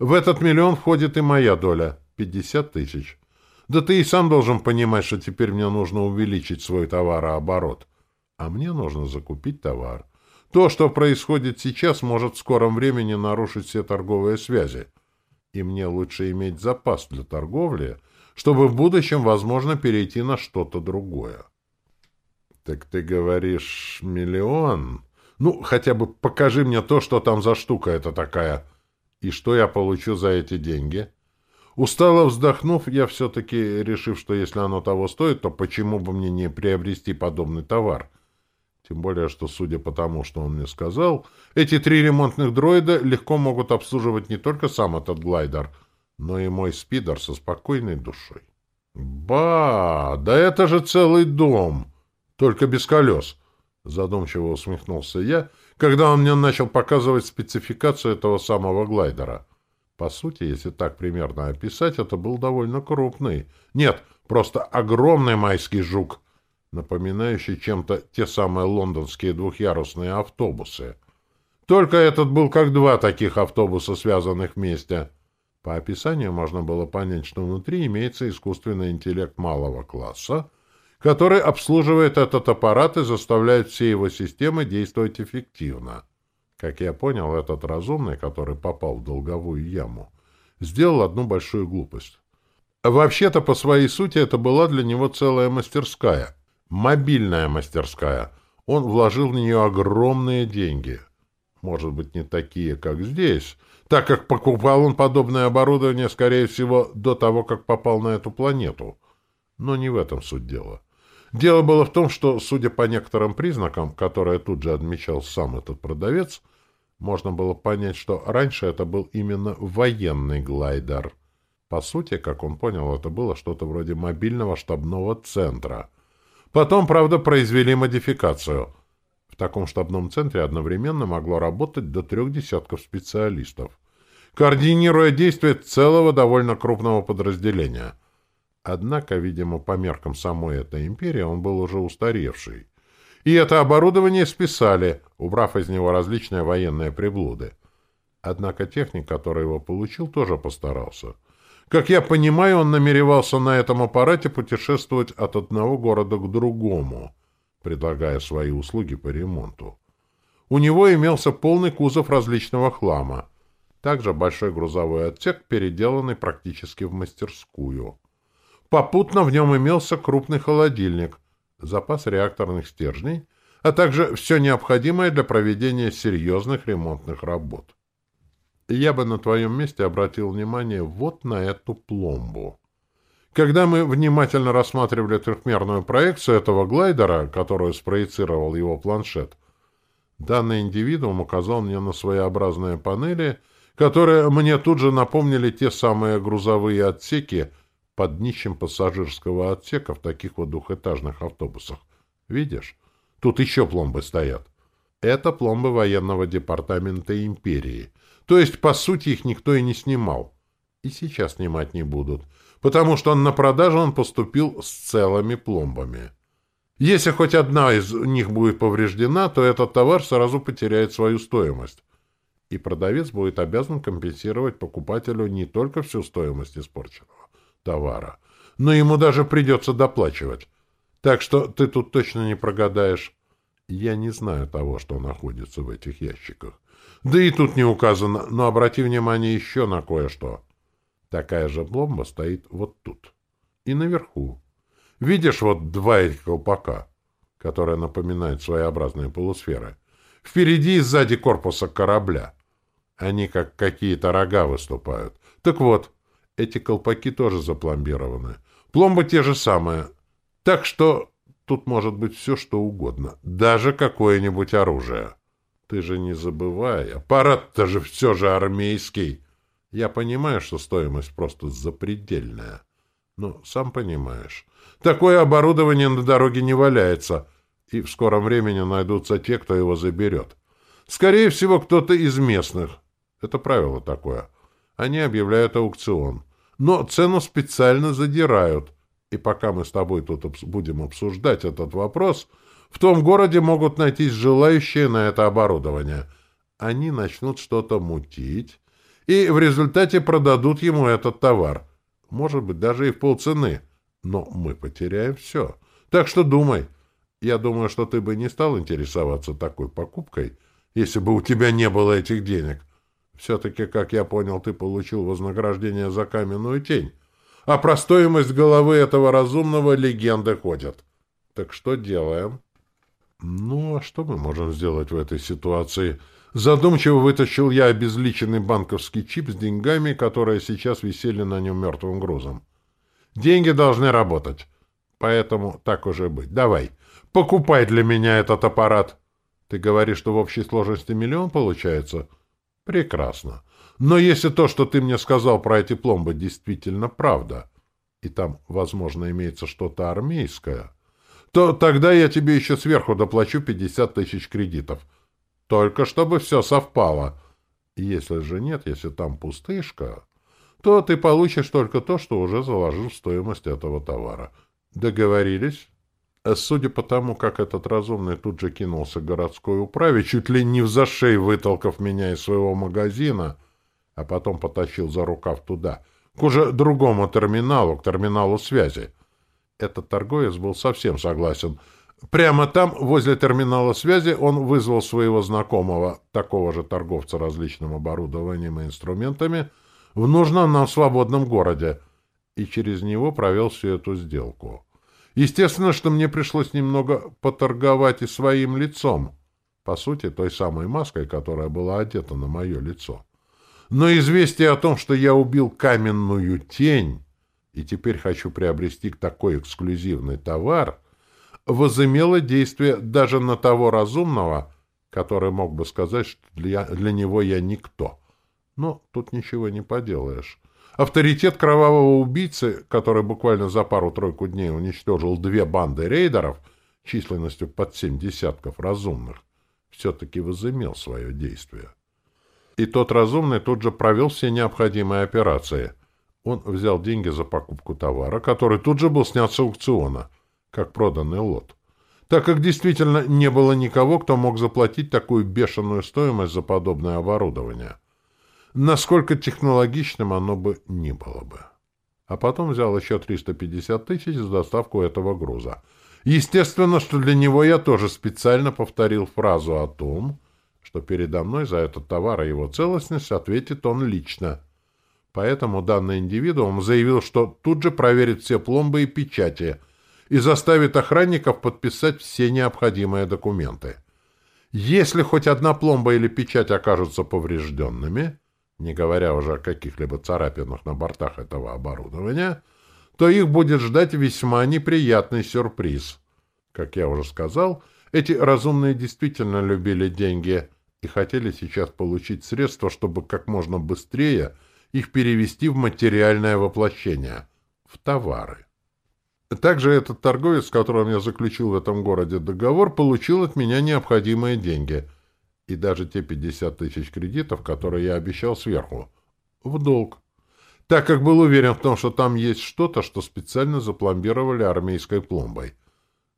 В этот миллион входит и моя доля — пятьдесят тысяч. Да ты и сам должен понимать, что теперь мне нужно увеличить свой товарооборот. А мне нужно закупить товар. То, что происходит сейчас, может в скором времени нарушить все торговые связи. И мне лучше иметь запас для торговли, чтобы в будущем, возможно, перейти на что-то другое. Так ты говоришь, миллион? Ну, хотя бы покажи мне то, что там за штука эта такая. И что я получу за эти деньги? — Устало вздохнув, я все-таки, решив, что если оно того стоит, то почему бы мне не приобрести подобный товар? Тем более, что, судя по тому, что он мне сказал, эти три ремонтных дроида легко могут обслуживать не только сам этот глайдер, но и мой спидер со спокойной душой. «Ба! Да это же целый дом! Только без колес!» Задумчиво усмехнулся я, когда он мне начал показывать спецификацию этого самого глайдера — по сути, если так примерно описать, это был довольно крупный. Нет, просто огромный майский жук, напоминающий чем-то те самые лондонские двухъярусные автобусы. Только этот был как два таких автобуса, связанных вместе. По описанию можно было понять, что внутри имеется искусственный интеллект малого класса, который обслуживает этот аппарат и заставляет все его системы действовать эффективно. Как я понял, этот разумный, который попал в долговую яму, сделал одну большую глупость. Вообще-то, по своей сути, это была для него целая мастерская. Мобильная мастерская. Он вложил в нее огромные деньги. Может быть, не такие, как здесь, так как покупал он подобное оборудование, скорее всего, до того, как попал на эту планету. Но не в этом суть дела. Дело было в том, что, судя по некоторым признакам, которые тут же отмечал сам этот продавец, можно было понять, что раньше это был именно военный глайдер. По сути, как он понял, это было что-то вроде мобильного штабного центра. Потом, правда, произвели модификацию. В таком штабном центре одновременно могло работать до трех десятков специалистов, координируя действия целого довольно крупного подразделения — Однако, видимо, по меркам самой этой империи он был уже устаревший. И это оборудование списали, убрав из него различные военные приблуды. Однако техник, который его получил, тоже постарался. Как я понимаю, он намеревался на этом аппарате путешествовать от одного города к другому, предлагая свои услуги по ремонту. У него имелся полный кузов различного хлама, также большой грузовой отсек, переделанный практически в мастерскую. Попутно в нем имелся крупный холодильник, запас реакторных стержней, а также все необходимое для проведения серьезных ремонтных работ. Я бы на твоем месте обратил внимание вот на эту пломбу. Когда мы внимательно рассматривали трехмерную проекцию этого глайдера, которую спроецировал его планшет, данный индивидуум указал мне на своеобразные панели, которые мне тут же напомнили те самые грузовые отсеки, под днищем пассажирского отсека в таких вот двухэтажных автобусах. Видишь? Тут еще пломбы стоят. Это пломбы военного департамента империи. То есть, по сути, их никто и не снимал. И сейчас снимать не будут. Потому что на продажу он поступил с целыми пломбами. Если хоть одна из них будет повреждена, то этот товар сразу потеряет свою стоимость. И продавец будет обязан компенсировать покупателю не только всю стоимость испорченного, товара. Но ему даже придется доплачивать. Так что ты тут точно не прогадаешь. Я не знаю того, что находится в этих ящиках. Да и тут не указано, но обрати внимание еще на кое-что. Такая же бомба стоит вот тут. И наверху. Видишь вот два этих колпака, которые напоминают своеобразные полусферы? Впереди и сзади корпуса корабля. Они как какие-то рога выступают. Так вот, эти колпаки тоже запломбированы. Пломбы те же самые. Так что тут может быть все, что угодно. Даже какое-нибудь оружие. Ты же не забывай, аппарат-то же все же армейский. Я понимаю, что стоимость просто запредельная. Но сам понимаешь, такое оборудование на дороге не валяется, и в скором времени найдутся те, кто его заберет. Скорее всего, кто-то из местных. Это правило такое. Они объявляют аукцион. Но цену специально задирают. И пока мы с тобой тут будем обсуждать этот вопрос, в том городе могут найтись желающие на это оборудование. Они начнут что-то мутить, и в результате продадут ему этот товар. Может быть, даже и в полцены. Но мы потеряем все. Так что думай. Я думаю, что ты бы не стал интересоваться такой покупкой, если бы у тебя не было этих денег. Все-таки, как я понял, ты получил вознаграждение за каменную тень. А про стоимость головы этого разумного легенды ходят. Так что делаем? Ну, а что мы можем сделать в этой ситуации? Задумчиво вытащил я обезличенный банковский чип с деньгами, которые сейчас висели на нем мертвым грузом. Деньги должны работать. Поэтому так уже быть. Давай, покупай для меня этот аппарат. Ты говоришь, что в общей сложности миллион получается? — Прекрасно. Но если то, что ты мне сказал про эти пломбы, действительно правда, и там, возможно, имеется что-то армейское, то тогда я тебе еще сверху доплачу 50 тысяч кредитов. Только чтобы все совпало. Если же нет, если там пустышка, то ты получишь только то, что уже заложил в стоимость этого товара. Договорились? Судя по тому, как этот разумный тут же кинулся к городской управе, чуть ли не в зашей вытолкав меня из своего магазина, а потом потащил за рукав туда, к уже другому терминалу, к терминалу связи. Этот торговец был совсем согласен. Прямо там, возле терминала связи, он вызвал своего знакомого, такого же торговца различным оборудованием и инструментами, в нужном нам свободном городе, и через него провел всю эту сделку. Естественно, что мне пришлось немного поторговать и своим лицом, по сути, той самой маской, которая была одета на мое лицо. Но известие о том, что я убил каменную тень и теперь хочу приобрести такой эксклюзивный товар, возымело действие даже на того разумного, который мог бы сказать, что для, для него я никто. Но тут ничего не поделаешь. Авторитет кровавого убийцы, который буквально за пару-тройку дней уничтожил две банды рейдеров численностью под семь десятков разумных, все-таки возымел свое действие. И тот разумный тут же провел все необходимые операции. Он взял деньги за покупку товара, который тут же был снят с аукциона, как проданный лот. Так как действительно не было никого, кто мог заплатить такую бешеную стоимость за подобное оборудование. Насколько технологичным оно бы не было бы. А потом взял еще 350 тысяч за доставку этого груза. Естественно, что для него я тоже специально повторил фразу о том, что передо мной за этот товар и его целостность ответит он лично. Поэтому данный индивидуум заявил, что тут же проверит все пломбы и печати и заставит охранников подписать все необходимые документы. Если хоть одна пломба или печать окажутся поврежденными, не говоря уже о каких-либо царапинах на бортах этого оборудования, то их будет ждать весьма неприятный сюрприз. Как я уже сказал, эти разумные действительно любили деньги и хотели сейчас получить средства, чтобы как можно быстрее их перевести в материальное воплощение, в товары. Также этот торговец, с которым я заключил в этом городе договор, получил от меня необходимые деньги и даже те 50 тысяч кредитов, которые я обещал сверху, в долг, так как был уверен в том, что там есть что-то, что специально запломбировали армейской пломбой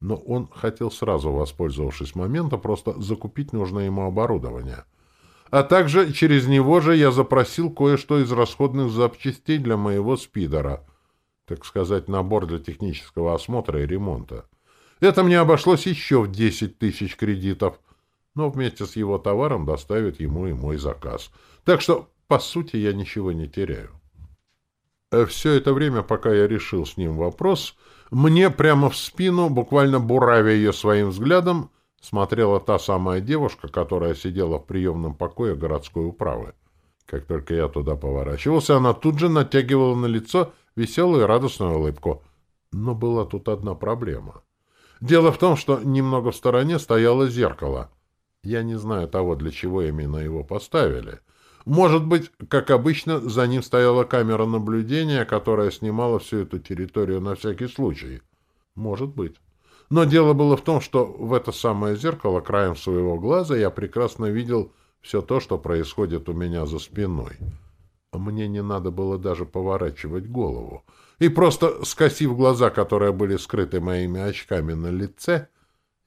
но он хотел сразу, воспользовавшись моментом, просто закупить нужное ему оборудование. А также через него же я запросил кое-что из расходных запчастей для моего спидера, так сказать, набор для технического осмотра и ремонта. Это мне обошлось еще в 10 тысяч кредитов, но вместе с его товаром доставят ему и мой заказ. Так что, по сути, я ничего не теряю. Э, Все это время, пока я решил с ним вопрос, мне прямо в спину, буквально буравя ее своим взглядом, смотрела та самая девушка, которая сидела в приемном покое городской управы. Как только я туда поворачивался, она тут же натягивала на лицо веселую и радостную улыбку. Но была тут одна проблема. Дело в том, что немного в стороне стояло зеркало. Я не знаю того, для чего именно его поставили — может быть, как обычно, за ним стояла камера наблюдения, которая снимала всю эту территорию на всякий случай. Может быть. Но дело было в том, что в это самое зеркало краем своего глаза я прекрасно видел все то, что происходит у меня за спиной. Мне не надо было даже поворачивать голову. И просто скосив глаза, которые были скрыты моими очками на лице,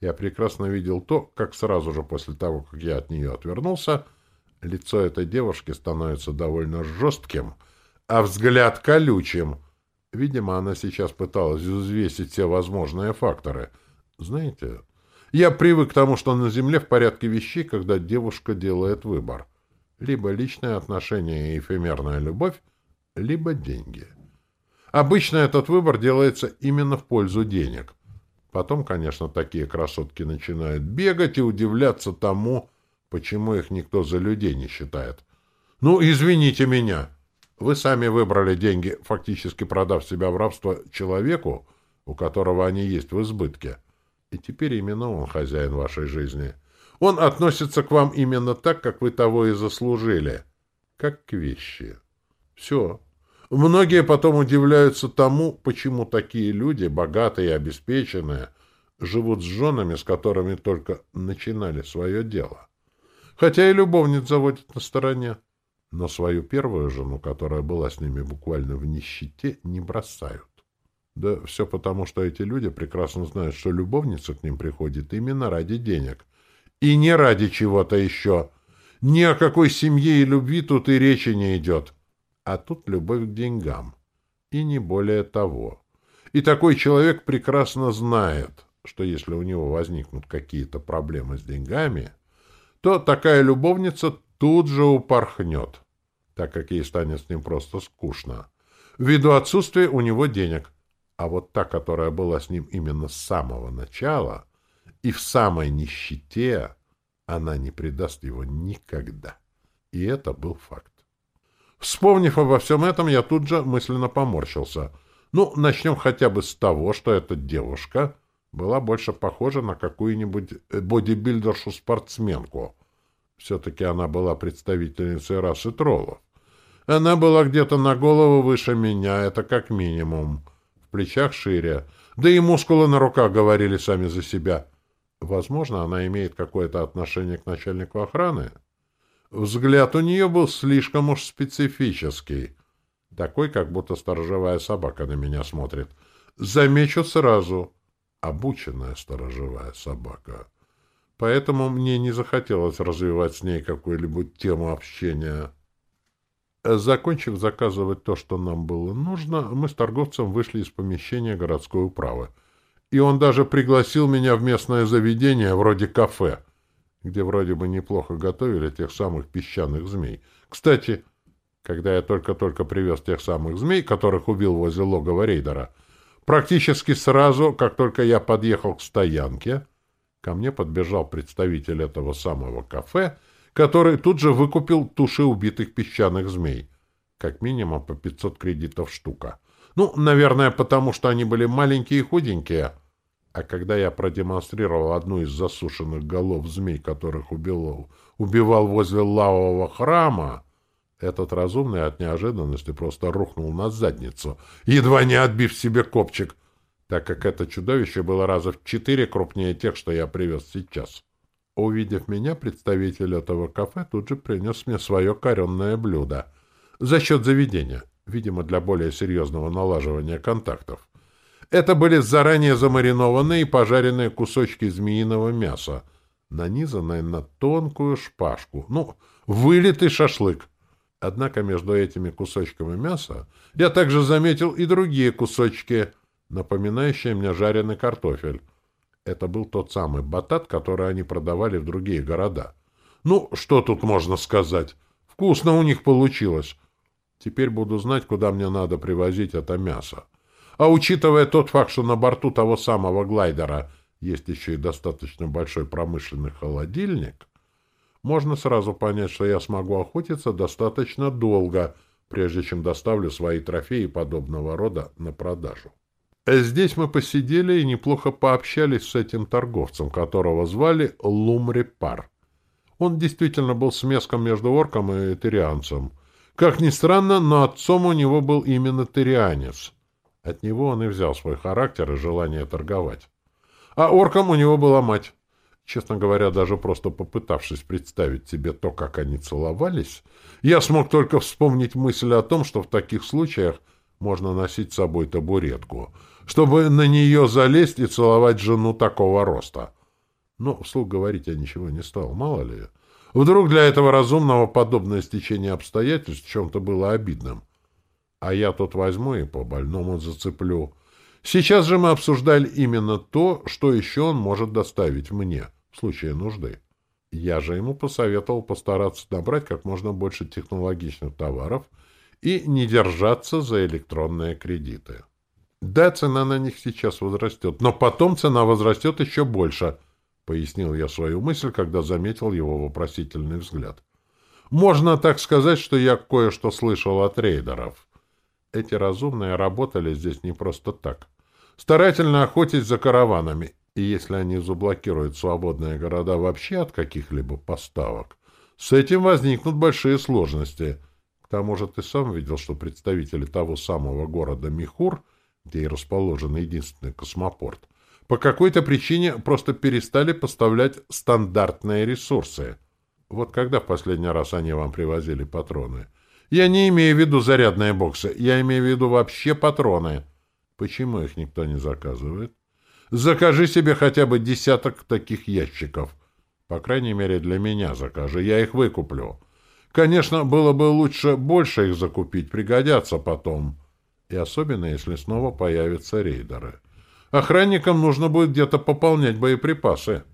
я прекрасно видел то, как сразу же после того, как я от нее отвернулся, — Лицо этой девушки становится довольно жестким, а взгляд колючим. Видимо, она сейчас пыталась взвесить все возможные факторы. Знаете, я привык к тому, что на Земле в порядке вещей, когда девушка делает выбор. Либо личные отношения и эфемерная любовь, либо деньги. Обычно этот выбор делается именно в пользу денег. Потом, конечно, такие красотки начинают бегать и удивляться тому, Почему их никто за людей не считает? Ну, извините меня. Вы сами выбрали деньги, фактически продав себя в рабство человеку, у которого они есть в избытке. И теперь именно он хозяин вашей жизни. Он относится к вам именно так, как вы того и заслужили. Как к вещи. Все. Многие потом удивляются тому, почему такие люди, богатые и обеспеченные, живут с женами, с которыми только начинали свое дело хотя и любовниц заводит на стороне. Но свою первую жену, которая была с ними буквально в нищете, не бросают. Да все потому, что эти люди прекрасно знают, что любовница к ним приходит именно ради денег. И не ради чего-то еще. Ни о какой семье и любви тут и речи не идет. А тут любовь к деньгам. И не более того. И такой человек прекрасно знает, что если у него возникнут какие-то проблемы с деньгами, то такая любовница тут же упорхнет, так как ей станет с ним просто скучно, ввиду отсутствия у него денег. А вот та, которая была с ним именно с самого начала и в самой нищете, она не предаст его никогда. И это был факт. Вспомнив обо всем этом, я тут же мысленно поморщился. Ну, начнем хотя бы с того, что эта девушка была больше похожа на какую-нибудь э, бодибилдершу-спортсменку. Все-таки она была представительницей расы троллов. Она была где-то на голову выше меня, это как минимум. В плечах шире. Да и мускулы на руках говорили сами за себя. Возможно, она имеет какое-то отношение к начальнику охраны. Взгляд у нее был слишком уж специфический. Такой, как будто сторожевая собака на меня смотрит. Замечу сразу. Обученная сторожевая собака. Поэтому мне не захотелось развивать с ней какую-либо тему общения. Закончив заказывать то, что нам было нужно, мы с торговцем вышли из помещения городской управы. И он даже пригласил меня в местное заведение, вроде кафе, где вроде бы неплохо готовили тех самых песчаных змей. Кстати, когда я только-только привез тех самых змей, которых убил возле логова рейдера, практически сразу, как только я подъехал к стоянке, ко мне подбежал представитель этого самого кафе который тут же выкупил туши убитых песчаных змей. Как минимум по 500 кредитов штука. Ну, наверное, потому что они были маленькие и худенькие. А когда я продемонстрировал одну из засушенных голов змей, которых убивал, убивал возле лавового храма, этот разумный от неожиданности просто рухнул на задницу, едва не отбив себе копчик, так как это чудовище было раза в четыре крупнее тех, что я привез сейчас. Увидев меня, представитель этого кафе тут же принес мне свое коренное блюдо. За счет заведения, видимо, для более серьезного налаживания контактов. Это были заранее замаринованные и пожаренные кусочки змеиного мяса, нанизанные на тонкую шпажку. Ну, вылитый шашлык. Однако между этими кусочками мяса я также заметил и другие кусочки, напоминающие мне жареный картофель. Это был тот самый батат, который они продавали в другие города. Ну, что тут можно сказать? Вкусно у них получилось. Теперь буду знать, куда мне надо привозить это мясо. А учитывая тот факт, что на борту того самого глайдера есть еще и достаточно большой промышленный холодильник, можно сразу понять, что я смогу охотиться достаточно долго, прежде чем доставлю свои трофеи подобного рода на продажу. Здесь мы посидели и неплохо пообщались с этим торговцем, которого звали Лумрипар. Он действительно был смеском между орком и терианцем. Как ни странно, но отцом у него был именно терианец. От него он и взял свой характер и желание торговать. А орком у него была мать. Честно говоря, даже просто попытавшись представить себе то, как они целовались, я смог только вспомнить мысль о том, что в таких случаях можно носить с собой табуретку — чтобы на нее залезть и целовать жену такого роста. Но вслух говорить я ничего не стал, мало ли. Вдруг для этого разумного подобное стечение обстоятельств чем-то было обидным. А я тут возьму и по больному зацеплю. Сейчас же мы обсуждали именно то, что еще он может доставить мне в случае нужды. Я же ему посоветовал постараться набрать как можно больше технологичных товаров и не держаться за электронные кредиты. Да, цена на них сейчас возрастет, но потом цена возрастет еще больше, — пояснил я свою мысль, когда заметил его вопросительный взгляд. Можно так сказать, что я кое-что слышал от рейдеров. Эти разумные работали здесь не просто так. Старательно охотясь за караванами, и если они заблокируют свободные города вообще от каких-либо поставок, с этим возникнут большие сложности. К тому же ты сам видел, что представители того самого города Михур — где и расположен единственный космопорт, по какой-то причине просто перестали поставлять стандартные ресурсы. Вот когда в последний раз они вам привозили патроны? Я не имею в виду зарядные боксы, я имею в виду вообще патроны. Почему их никто не заказывает? Закажи себе хотя бы десяток таких ящиков. По крайней мере, для меня закажи, я их выкуплю. Конечно, было бы лучше больше их закупить, пригодятся потом и особенно если снова появятся рейдеры. Охранникам нужно будет где-то пополнять боеприпасы.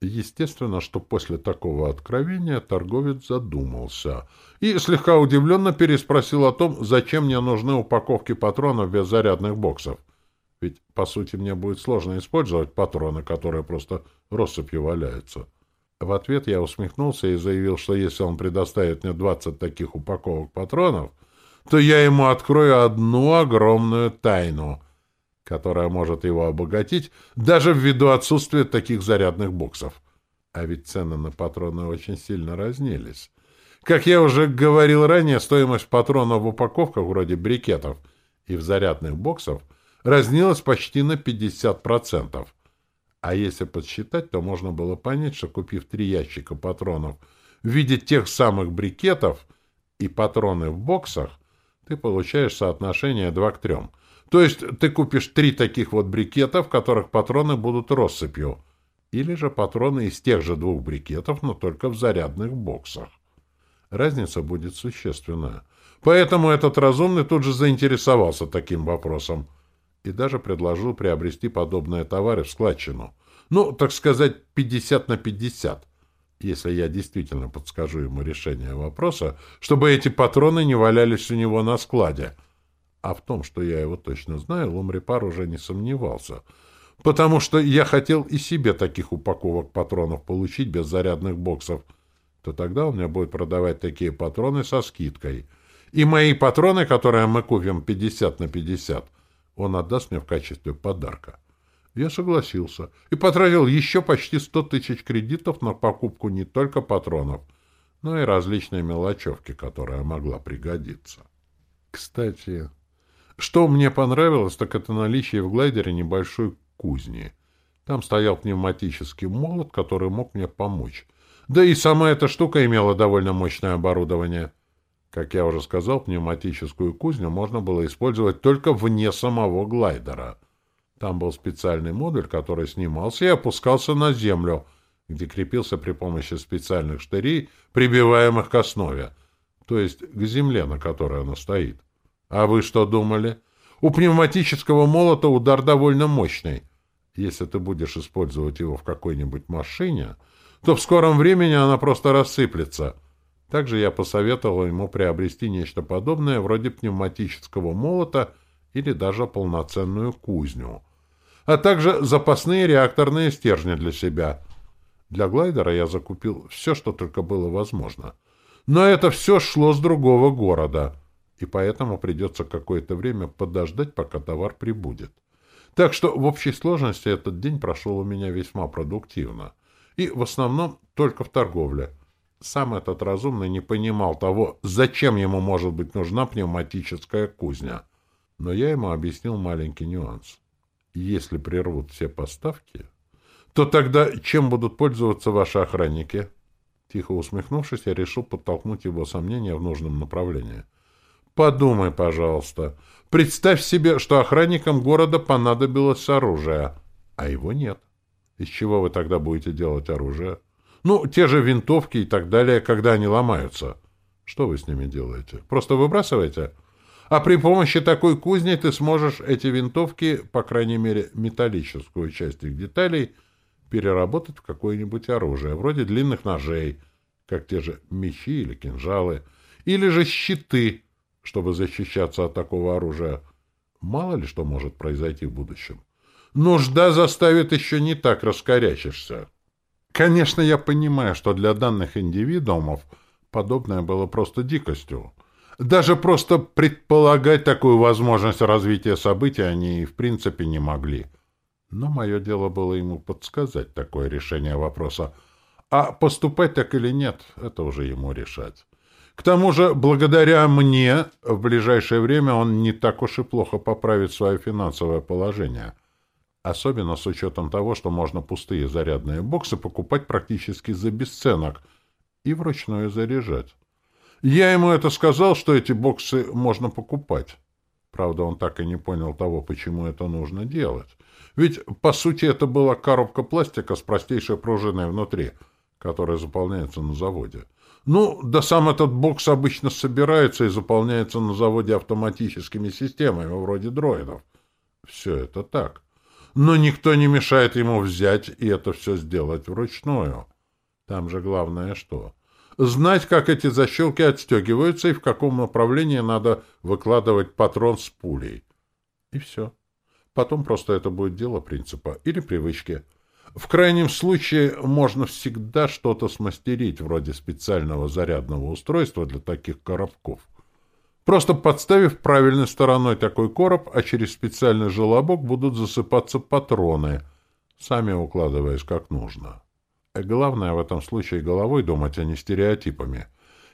Естественно, что после такого откровения торговец задумался и слегка удивленно переспросил о том, зачем мне нужны упаковки патронов без зарядных боксов. Ведь, по сути, мне будет сложно использовать патроны, которые просто россыпью валяются. В ответ я усмехнулся и заявил, что если он предоставит мне 20 таких упаковок патронов, то я ему открою одну огромную тайну — которая может его обогатить даже ввиду отсутствия таких зарядных боксов. А ведь цены на патроны очень сильно разнились. Как я уже говорил ранее, стоимость патронов в упаковках вроде брикетов и в зарядных боксах разнилась почти на 50%. А если подсчитать, то можно было понять, что купив три ящика патронов в виде тех самых брикетов и патроны в боксах, ты получаешь соотношение 2 к 3. То есть ты купишь три таких вот брикета, в которых патроны будут россыпью. Или же патроны из тех же двух брикетов, но только в зарядных боксах. Разница будет существенная. Поэтому этот разумный тут же заинтересовался таким вопросом и даже предложил приобрести подобные товары в складчину. Ну, так сказать, 50 на 50, если я действительно подскажу ему решение вопроса, чтобы эти патроны не валялись у него на складе — а в том, что я его точно знаю, Лумрипар уже не сомневался. Потому что я хотел и себе таких упаковок патронов получить без зарядных боксов. То тогда он мне будет продавать такие патроны со скидкой. И мои патроны, которые мы купим 50 на 50, он отдаст мне в качестве подарка. Я согласился и потратил еще почти 100 тысяч кредитов на покупку не только патронов, но и различные мелочевки, которая могла пригодиться. Кстати, что мне понравилось, так это наличие в глайдере небольшой кузни. Там стоял пневматический молот, который мог мне помочь. Да и сама эта штука имела довольно мощное оборудование. Как я уже сказал, пневматическую кузню можно было использовать только вне самого глайдера. Там был специальный модуль, который снимался и опускался на землю, где крепился при помощи специальных штырей, прибиваемых к основе, то есть к земле, на которой она стоит. А вы что думали? У пневматического молота удар довольно мощный. Если ты будешь использовать его в какой-нибудь машине, то в скором времени она просто рассыплется. Также я посоветовал ему приобрести нечто подобное, вроде пневматического молота или даже полноценную кузню. А также запасные реакторные стержни для себя. Для глайдера я закупил все, что только было возможно. Но это все шло с другого города — и поэтому придется какое-то время подождать, пока товар прибудет. Так что в общей сложности этот день прошел у меня весьма продуктивно. И в основном только в торговле. Сам этот разумный не понимал того, зачем ему может быть нужна пневматическая кузня. Но я ему объяснил маленький нюанс. Если прервут все поставки, то тогда чем будут пользоваться ваши охранники? Тихо усмехнувшись, я решил подтолкнуть его сомнения в нужном направлении — Подумай, пожалуйста. Представь себе, что охранникам города понадобилось оружие, а его нет. Из чего вы тогда будете делать оружие? Ну, те же винтовки и так далее, когда они ломаются. Что вы с ними делаете? Просто выбрасываете? А при помощи такой кузни ты сможешь эти винтовки, по крайней мере, металлическую часть их деталей, переработать в какое-нибудь оружие, вроде длинных ножей, как те же мечи или кинжалы, или же щиты, чтобы защищаться от такого оружия. Мало ли что может произойти в будущем. Нужда заставит еще не так раскорячишься. Конечно, я понимаю, что для данных индивидуумов подобное было просто дикостью. Даже просто предполагать такую возможность развития событий они в принципе не могли. Но мое дело было ему подсказать такое решение вопроса. А поступать так или нет, это уже ему решать. К тому же, благодаря мне, в ближайшее время он не так уж и плохо поправит свое финансовое положение. Особенно с учетом того, что можно пустые зарядные боксы покупать практически за бесценок и вручную заряжать. Я ему это сказал, что эти боксы можно покупать. Правда, он так и не понял того, почему это нужно делать. Ведь, по сути, это была коробка пластика с простейшей пружиной внутри, которая заполняется на заводе. Ну, да сам этот бокс обычно собирается и заполняется на заводе автоматическими системами, вроде дроидов. Все это так. но никто не мешает ему взять и это все сделать вручную. Там же главное что? Знать, как эти защелки отстегиваются и в каком направлении надо выкладывать патрон с пулей. И все. Потом просто это будет дело принципа или привычки. В крайнем случае можно всегда что-то смастерить, вроде специального зарядного устройства для таких коробков. Просто подставив правильной стороной такой короб, а через специальный желобок будут засыпаться патроны, сами укладываясь как нужно. И главное в этом случае головой думать, а не стереотипами.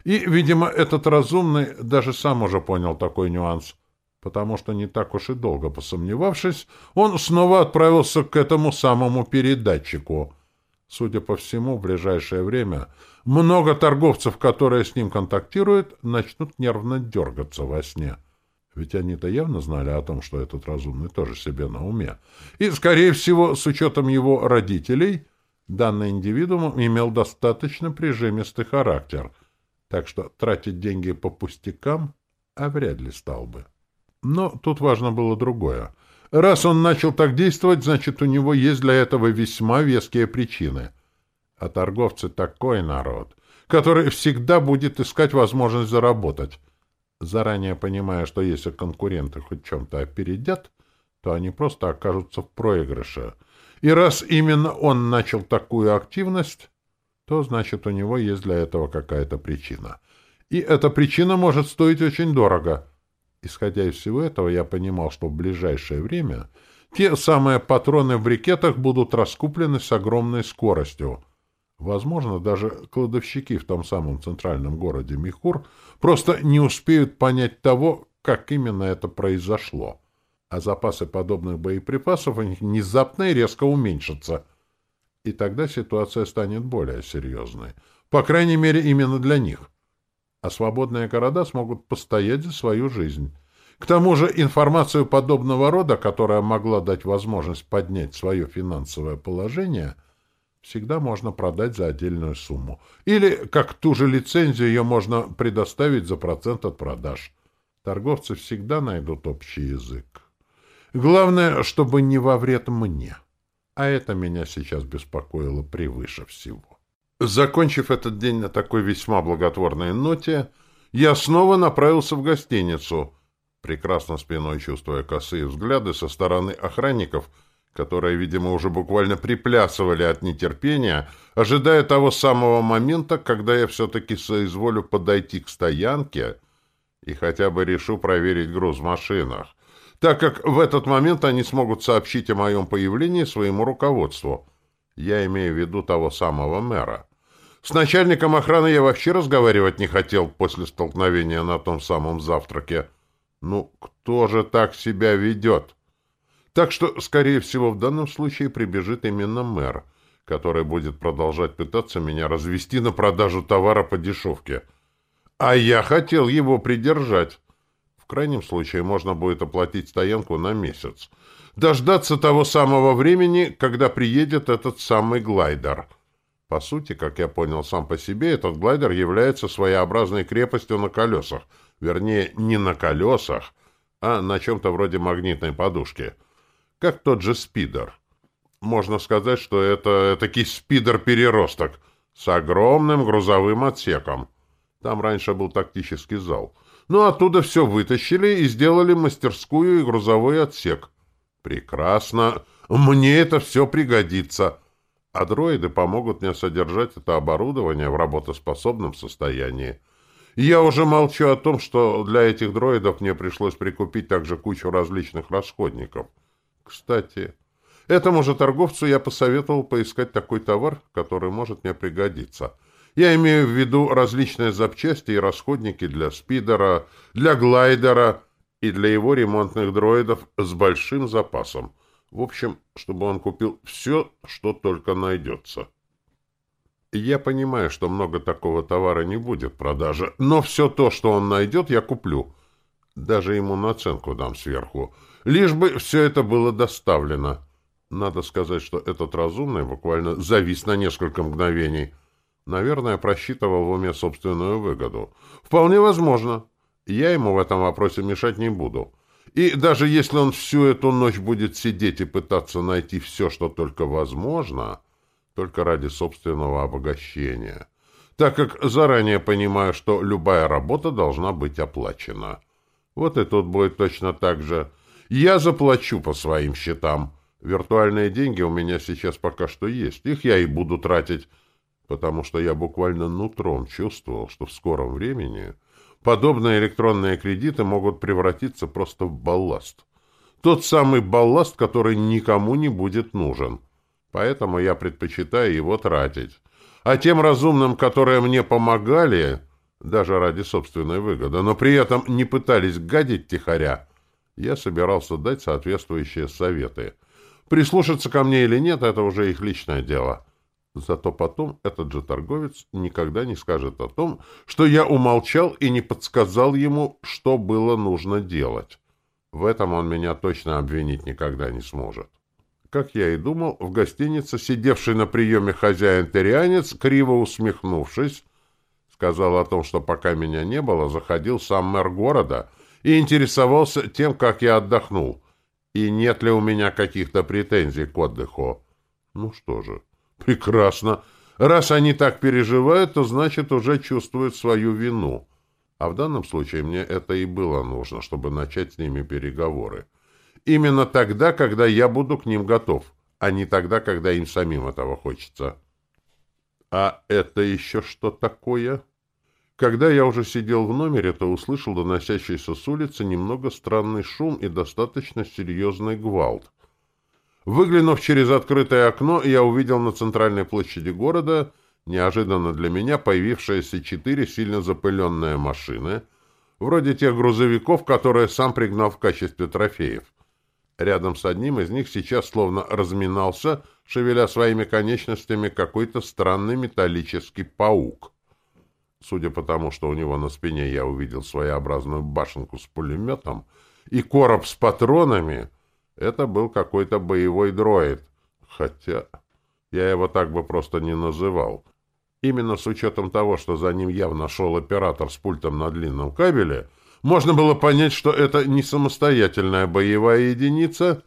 И, видимо, этот разумный даже сам уже понял такой нюанс — потому что не так уж и долго посомневавшись, он снова отправился к этому самому передатчику. Судя по всему, в ближайшее время много торговцев, которые с ним контактируют, начнут нервно дергаться во сне. Ведь они-то явно знали о том, что этот разумный тоже себе на уме. И, скорее всего, с учетом его родителей, данный индивидуум имел достаточно прижимистый характер, так что тратить деньги по пустякам а вряд ли стал бы. Но тут важно было другое. Раз он начал так действовать, значит, у него есть для этого весьма веские причины. А торговцы такой народ, который всегда будет искать возможность заработать. Заранее понимая, что если конкуренты хоть чем-то опередят, то они просто окажутся в проигрыше. И раз именно он начал такую активность, то значит, у него есть для этого какая-то причина. И эта причина может стоить очень дорого — Исходя из всего этого, я понимал, что в ближайшее время те самые патроны в брикетах будут раскуплены с огромной скоростью. Возможно, даже кладовщики в том самом центральном городе Михур просто не успеют понять того, как именно это произошло. А запасы подобных боеприпасов у внезапно и резко уменьшатся. И тогда ситуация станет более серьезной. По крайней мере, именно для них а свободные города смогут постоять за свою жизнь. К тому же информацию подобного рода, которая могла дать возможность поднять свое финансовое положение, всегда можно продать за отдельную сумму. Или, как ту же лицензию, ее можно предоставить за процент от продаж. Торговцы всегда найдут общий язык. Главное, чтобы не во вред мне. А это меня сейчас беспокоило превыше всего. Закончив этот день на такой весьма благотворной ноте, я снова направился в гостиницу, прекрасно спиной чувствуя косые взгляды со стороны охранников, которые, видимо, уже буквально приплясывали от нетерпения, ожидая того самого момента, когда я все-таки соизволю подойти к стоянке и хотя бы решу проверить груз в машинах, так как в этот момент они смогут сообщить о моем появлении своему руководству — я имею в виду того самого мэра. С начальником охраны я вообще разговаривать не хотел после столкновения на том самом завтраке. Ну, кто же так себя ведет? Так что, скорее всего, в данном случае прибежит именно мэр, который будет продолжать пытаться меня развести на продажу товара по дешевке. А я хотел его придержать. В крайнем случае можно будет оплатить стоянку на месяц — дождаться того самого времени, когда приедет этот самый глайдер. По сути, как я понял сам по себе, этот глайдер является своеобразной крепостью на колесах. Вернее, не на колесах, а на чем-то вроде магнитной подушки. Как тот же спидер. Можно сказать, что это такой спидер-переросток с огромным грузовым отсеком. Там раньше был тактический зал. Ну, оттуда все вытащили и сделали мастерскую и грузовой отсек. Прекрасно. Мне это все пригодится. А дроиды помогут мне содержать это оборудование в работоспособном состоянии. Я уже молчу о том, что для этих дроидов мне пришлось прикупить также кучу различных расходников. Кстати, этому же торговцу я посоветовал поискать такой товар, который может мне пригодиться. Я имею в виду различные запчасти и расходники для спидера, для глайдера — и для его ремонтных дроидов с большим запасом. В общем, чтобы он купил все, что только найдется. Я понимаю, что много такого товара не будет в продаже, но все то, что он найдет, я куплю. Даже ему наценку дам сверху. Лишь бы все это было доставлено. Надо сказать, что этот разумный буквально завис на несколько мгновений. Наверное, просчитывал в уме собственную выгоду. Вполне возможно. Я ему в этом вопросе мешать не буду. И даже если он всю эту ночь будет сидеть и пытаться найти все, что только возможно, только ради собственного обогащения, так как заранее понимаю, что любая работа должна быть оплачена. Вот и тут будет точно так же. Я заплачу по своим счетам. Виртуальные деньги у меня сейчас пока что есть. Их я и буду тратить, потому что я буквально нутром чувствовал, что в скором времени подобные электронные кредиты могут превратиться просто в балласт. Тот самый балласт, который никому не будет нужен. Поэтому я предпочитаю его тратить. А тем разумным, которые мне помогали, даже ради собственной выгоды, но при этом не пытались гадить тихоря, я собирался дать соответствующие советы. Прислушаться ко мне или нет, это уже их личное дело. Зато потом этот же торговец никогда не скажет о том, что я умолчал и не подсказал ему, что было нужно делать. В этом он меня точно обвинить никогда не сможет. Как я и думал, в гостинице, сидевший на приеме хозяин-террианец, криво усмехнувшись, сказал о том, что пока меня не было, заходил сам мэр города и интересовался тем, как я отдохнул, и нет ли у меня каких-то претензий к отдыху. Ну что же... Прекрасно. Раз они так переживают, то значит уже чувствуют свою вину. А в данном случае мне это и было нужно, чтобы начать с ними переговоры. Именно тогда, когда я буду к ним готов, а не тогда, когда им самим этого хочется. А это еще что такое? Когда я уже сидел в номере, то услышал доносящийся с улицы немного странный шум и достаточно серьезный гвалт. Выглянув через открытое окно, я увидел на центральной площади города неожиданно для меня появившиеся четыре сильно запыленные машины, вроде тех грузовиков, которые сам пригнал в качестве трофеев. Рядом с одним из них сейчас словно разминался, шевеля своими конечностями какой-то странный металлический паук. Судя по тому, что у него на спине я увидел своеобразную башенку с пулеметом и короб с патронами — это был какой-то боевой дроид. Хотя я его так бы просто не называл. Именно с учетом того, что за ним явно шел оператор с пультом на длинном кабеле, можно было понять, что это не самостоятельная боевая единица,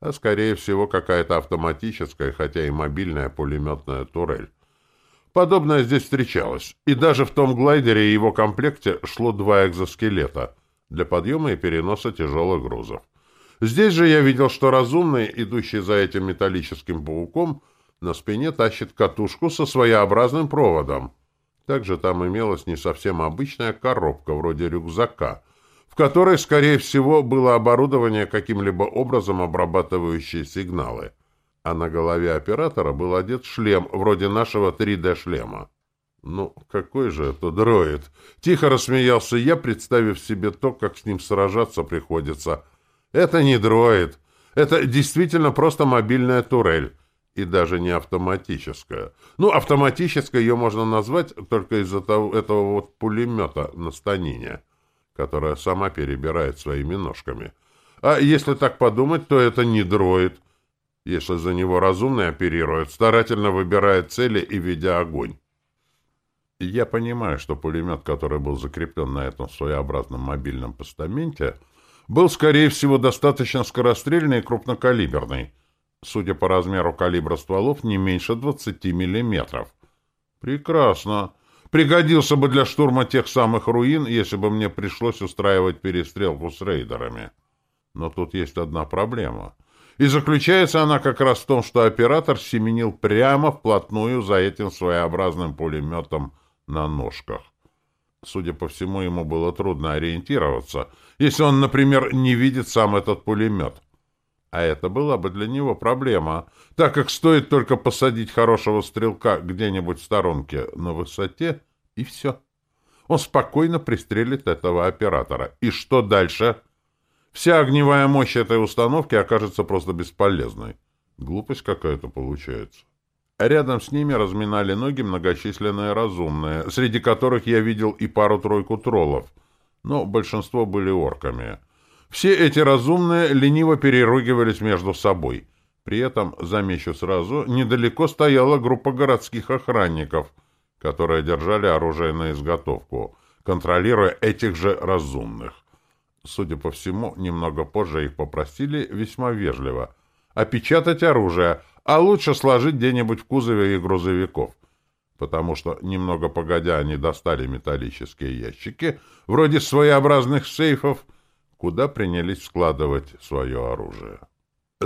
а, скорее всего, какая-то автоматическая, хотя и мобильная пулеметная турель. Подобное здесь встречалось, и даже в том глайдере и его комплекте шло два экзоскелета для подъема и переноса тяжелых грузов. Здесь же я видел, что разумный, идущий за этим металлическим пауком, на спине тащит катушку со своеобразным проводом. Также там имелась не совсем обычная коробка, вроде рюкзака, в которой, скорее всего, было оборудование каким-либо образом обрабатывающее сигналы. А на голове оператора был одет шлем, вроде нашего 3D-шлема. «Ну, какой же это дроид?» Тихо рассмеялся я, представив себе то, как с ним сражаться приходится – это не дроид. Это действительно просто мобильная турель. И даже не автоматическая. Ну, автоматической ее можно назвать только из-за того, этого вот пулемета на станине, которая сама перебирает своими ножками. А если так подумать, то это не дроид. Если за него разумный оперирует, старательно выбирает цели и ведя огонь. Я понимаю, что пулемет, который был закреплен на этом своеобразном мобильном постаменте, был, скорее всего, достаточно скорострельный и крупнокалиберный. Судя по размеру калибра стволов, не меньше 20 миллиметров. Прекрасно. Пригодился бы для штурма тех самых руин, если бы мне пришлось устраивать перестрелку с рейдерами. Но тут есть одна проблема. И заключается она как раз в том, что оператор семенил прямо вплотную за этим своеобразным пулеметом на ножках. Судя по всему, ему было трудно ориентироваться, если он, например, не видит сам этот пулемет. А это была бы для него проблема, так как стоит только посадить хорошего стрелка где-нибудь в сторонке на высоте, и все. Он спокойно пристрелит этого оператора. И что дальше? Вся огневая мощь этой установки окажется просто бесполезной. Глупость какая-то получается. Рядом с ними разминали ноги многочисленные разумные, среди которых я видел и пару-тройку троллов, но большинство были орками. Все эти разумные лениво переругивались между собой. При этом, замечу сразу, недалеко стояла группа городских охранников, которые держали оружие на изготовку, контролируя этих же разумных. Судя по всему, немного позже их попросили весьма вежливо опечатать оружие, а лучше сложить где-нибудь в кузове их грузовиков, потому что, немного погодя, они достали металлические ящики, вроде своеобразных сейфов, куда принялись складывать свое оружие.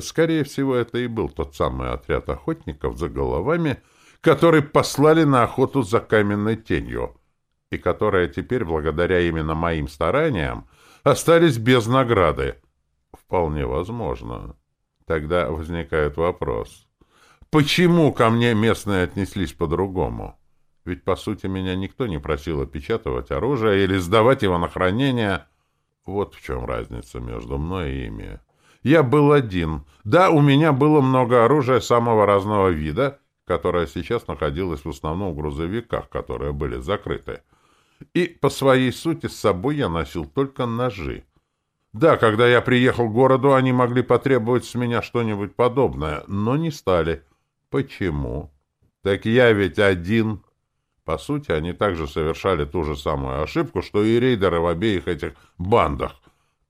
Скорее всего, это и был тот самый отряд охотников за головами, который послали на охоту за каменной тенью, и которые теперь, благодаря именно моим стараниям, остались без награды. Вполне возможно. Тогда возникает вопрос. Почему ко мне местные отнеслись по-другому? Ведь, по сути, меня никто не просил опечатывать оружие или сдавать его на хранение. Вот в чем разница между мной и ими. Я был один. Да, у меня было много оружия самого разного вида, которое сейчас находилось в основном в грузовиках, которые были закрыты. И по своей сути с собой я носил только ножи. Да, когда я приехал к городу, они могли потребовать с меня что-нибудь подобное, но не стали. Почему? Так я ведь один. По сути, они также совершали ту же самую ошибку, что и рейдеры в обеих этих бандах.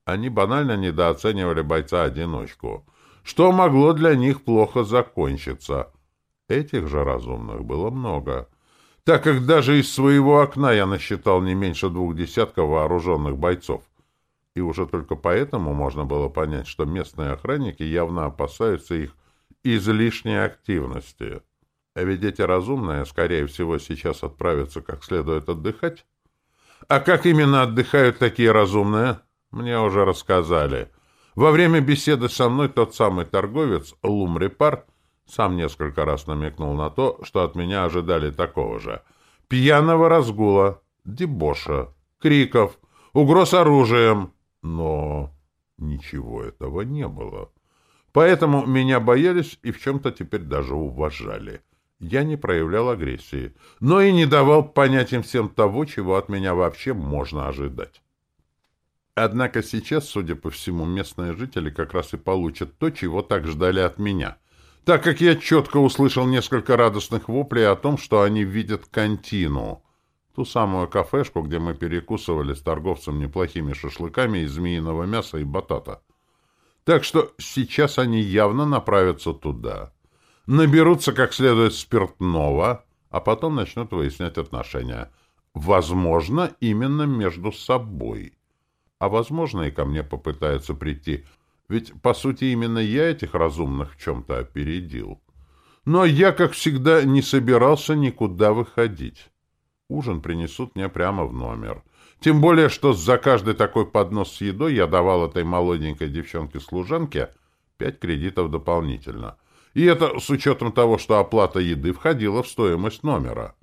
Они банально недооценивали бойца-одиночку, что могло для них плохо закончиться. Этих же разумных было много так как даже из своего окна я насчитал не меньше двух десятков вооруженных бойцов. И уже только поэтому можно было понять, что местные охранники явно опасаются их излишней активности. А ведь эти разумные, скорее всего, сейчас отправятся как следует отдыхать. А как именно отдыхают такие разумные, мне уже рассказали. Во время беседы со мной тот самый торговец Лумрипар сам несколько раз намекнул на то, что от меня ожидали такого же. Пьяного разгула, дебоша, криков, угроз оружием. Но ничего этого не было. Поэтому меня боялись и в чем-то теперь даже уважали. Я не проявлял агрессии, но и не давал понять им всем того, чего от меня вообще можно ожидать. Однако сейчас, судя по всему, местные жители как раз и получат то, чего так ждали от меня — так как я четко услышал несколько радостных воплей о том, что они видят кантину, ту самую кафешку, где мы перекусывали с торговцем неплохими шашлыками из змеиного мяса и батата. Так что сейчас они явно направятся туда, наберутся как следует спиртного, а потом начнут выяснять отношения. Возможно, именно между собой. А возможно, и ко мне попытаются прийти – ведь, по сути, именно я этих разумных в чем-то опередил. Но я, как всегда, не собирался никуда выходить. Ужин принесут мне прямо в номер. Тем более, что за каждый такой поднос с едой я давал этой молоденькой девчонке-служанке пять кредитов дополнительно. И это с учетом того, что оплата еды входила в стоимость номера.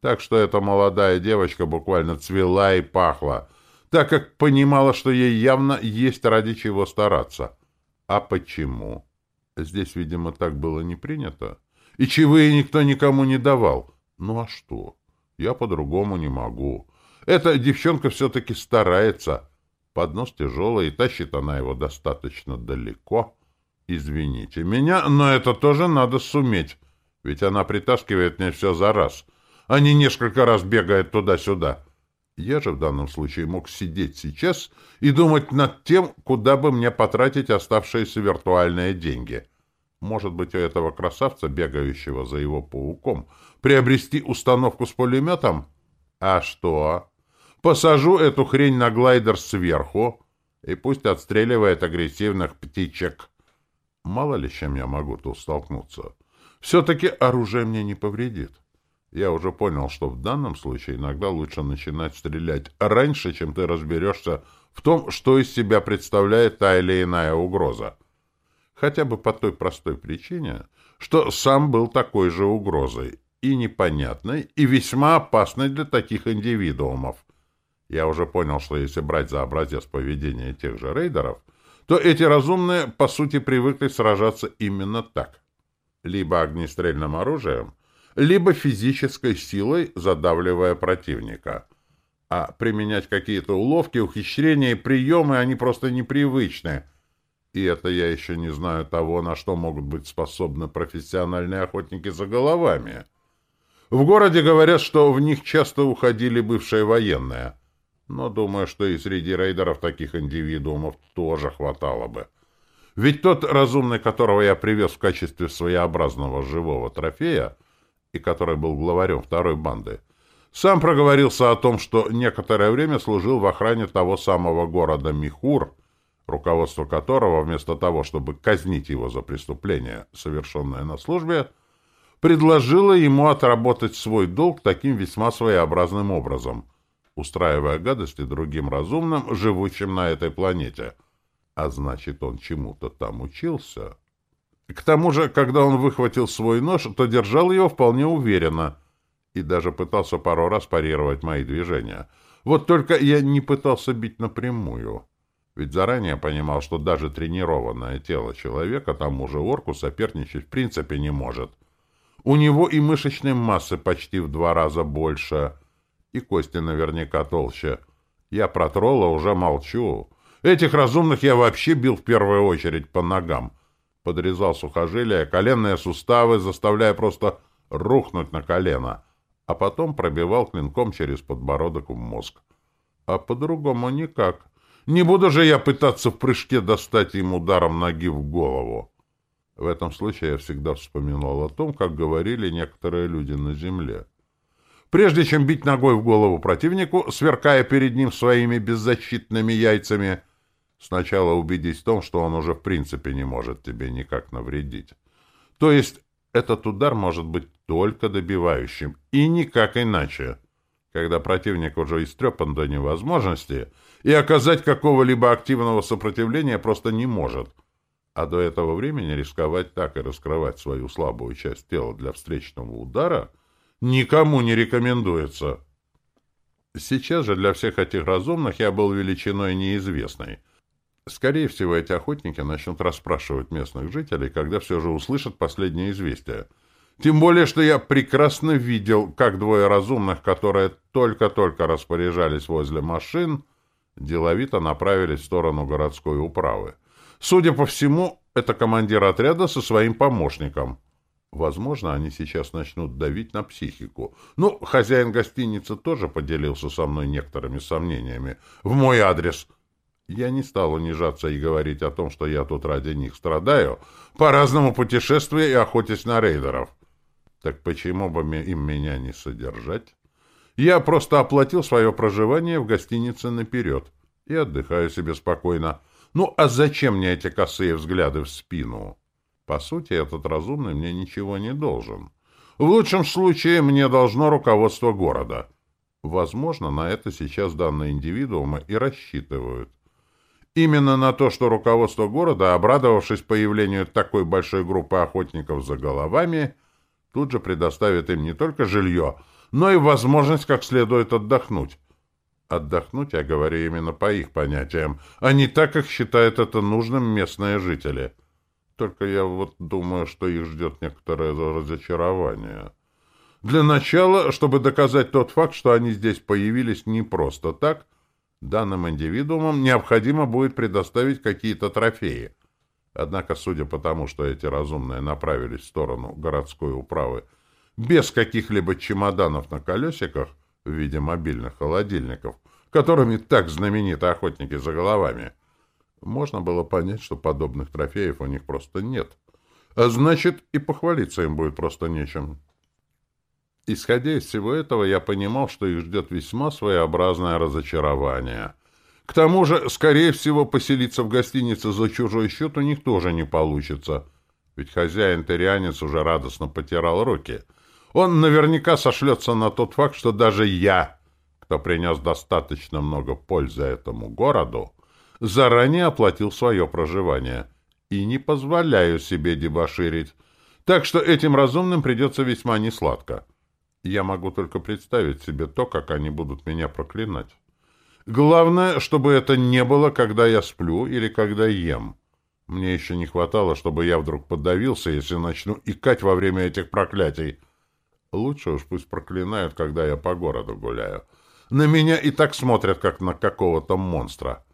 Так что эта молодая девочка буквально цвела и пахла — так как понимала, что ей явно есть ради чего стараться. А почему? Здесь, видимо, так было не принято. И чаевые никто никому не давал. Ну а что? Я по-другому не могу. Эта девчонка все-таки старается. Поднос тяжелый, и тащит она его достаточно далеко. Извините меня, но это тоже надо суметь. Ведь она притаскивает мне все за раз, а не несколько раз бегает туда-сюда. Я же в данном случае мог сидеть сейчас и думать над тем, куда бы мне потратить оставшиеся виртуальные деньги. Может быть, у этого красавца, бегающего за его пауком, приобрести установку с пулеметом? А что? Посажу эту хрень на глайдер сверху, и пусть отстреливает агрессивных птичек. Мало ли чем я могу тут столкнуться. Все-таки оружие мне не повредит. Я уже понял, что в данном случае иногда лучше начинать стрелять раньше, чем ты разберешься в том, что из себя представляет та или иная угроза. Хотя бы по той простой причине, что сам был такой же угрозой, и непонятной, и весьма опасной для таких индивидуумов. Я уже понял, что если брать за образец поведения тех же рейдеров, то эти разумные, по сути, привыкли сражаться именно так. Либо огнестрельным оружием, либо физической силой задавливая противника. А применять какие-то уловки, ухищрения и приемы они просто непривычны. И это я еще не знаю того, на что могут быть способны профессиональные охотники за головами. В городе говорят, что в них часто уходили бывшие военные. Но думаю, что и среди рейдеров таких индивидуумов тоже хватало бы. Ведь тот разумный, которого я привез в качестве своеобразного живого трофея, и который был главарем второй банды, сам проговорился о том, что некоторое время служил в охране того самого города Михур, руководство которого, вместо того, чтобы казнить его за преступление, совершенное на службе, предложило ему отработать свой долг таким весьма своеобразным образом, устраивая гадости другим разумным, живущим на этой планете. А значит, он чему-то там учился. К тому же, когда он выхватил свой нож, то держал его вполне уверенно и даже пытался пару раз парировать мои движения. Вот только я не пытался бить напрямую. Ведь заранее понимал, что даже тренированное тело человека тому же орку соперничать в принципе не может. У него и мышечной массы почти в два раза больше, и кости наверняка толще. Я про тролла уже молчу. Этих разумных я вообще бил в первую очередь по ногам. Подрезал сухожилия, коленные суставы, заставляя просто рухнуть на колено, а потом пробивал клинком через подбородок в мозг. А по-другому никак. Не буду же я пытаться в прыжке достать им ударом ноги в голову. В этом случае я всегда вспоминал о том, как говорили некоторые люди на земле. Прежде чем бить ногой в голову противнику, сверкая перед ним своими беззащитными яйцами, сначала убедись в том, что он уже в принципе не может тебе никак навредить. То есть этот удар может быть только добивающим, и никак иначе. Когда противник уже истрепан до невозможности — и оказать какого-либо активного сопротивления просто не может. А до этого времени рисковать так и раскрывать свою слабую часть тела для встречного удара никому не рекомендуется. Сейчас же для всех этих разумных я был величиной неизвестной. Скорее всего, эти охотники начнут расспрашивать местных жителей, когда все же услышат последнее известие. Тем более, что я прекрасно видел, как двое разумных, которые только-только распоряжались возле машин, деловито направились в сторону городской управы. Судя по всему, это командир отряда со своим помощником. Возможно, они сейчас начнут давить на психику. Ну, хозяин гостиницы тоже поделился со мной некоторыми сомнениями. В мой адрес. Я не стал унижаться и говорить о том, что я тут ради них страдаю, по-разному путешествуя и охотясь на рейдеров. Так почему бы им меня не содержать? Я просто оплатил свое проживание в гостинице наперед и отдыхаю себе спокойно. Ну, а зачем мне эти косые взгляды в спину? По сути, этот разумный мне ничего не должен. В лучшем случае мне должно руководство города. Возможно, на это сейчас данные индивидуумы и рассчитывают. Именно на то, что руководство города, обрадовавшись появлению такой большой группы охотников за головами, тут же предоставит им не только жилье, но и возможность как следует отдохнуть. Отдохнуть, я говорю именно по их понятиям, а не так, как считают это нужным местные жители. Только я вот думаю, что их ждет некоторое разочарование. Для начала, чтобы доказать тот факт, что они здесь появились не просто так, данным индивидуумам необходимо будет предоставить какие-то трофеи. Однако, судя по тому, что эти разумные направились в сторону городской управы без каких-либо чемоданов на колесиках в виде мобильных холодильников, которыми так знамениты охотники за головами, можно было понять, что подобных трофеев у них просто нет. А значит, и похвалиться им будет просто нечем. Исходя из всего этого, я понимал, что их ждет весьма своеобразное разочарование. К тому же, скорее всего, поселиться в гостинице за чужой счет у них тоже не получится, ведь хозяин-тырианец уже радостно потирал руки — он наверняка сошлется на тот факт, что даже я, кто принес достаточно много пользы этому городу, заранее оплатил свое проживание и не позволяю себе дебоширить. Так что этим разумным придется весьма несладко. Я могу только представить себе то, как они будут меня проклинать. Главное, чтобы это не было, когда я сплю или когда ем. Мне еще не хватало, чтобы я вдруг подавился, если начну икать во время этих проклятий. Лучше уж пусть проклинают, когда я по городу гуляю. На меня и так смотрят, как на какого-то монстра.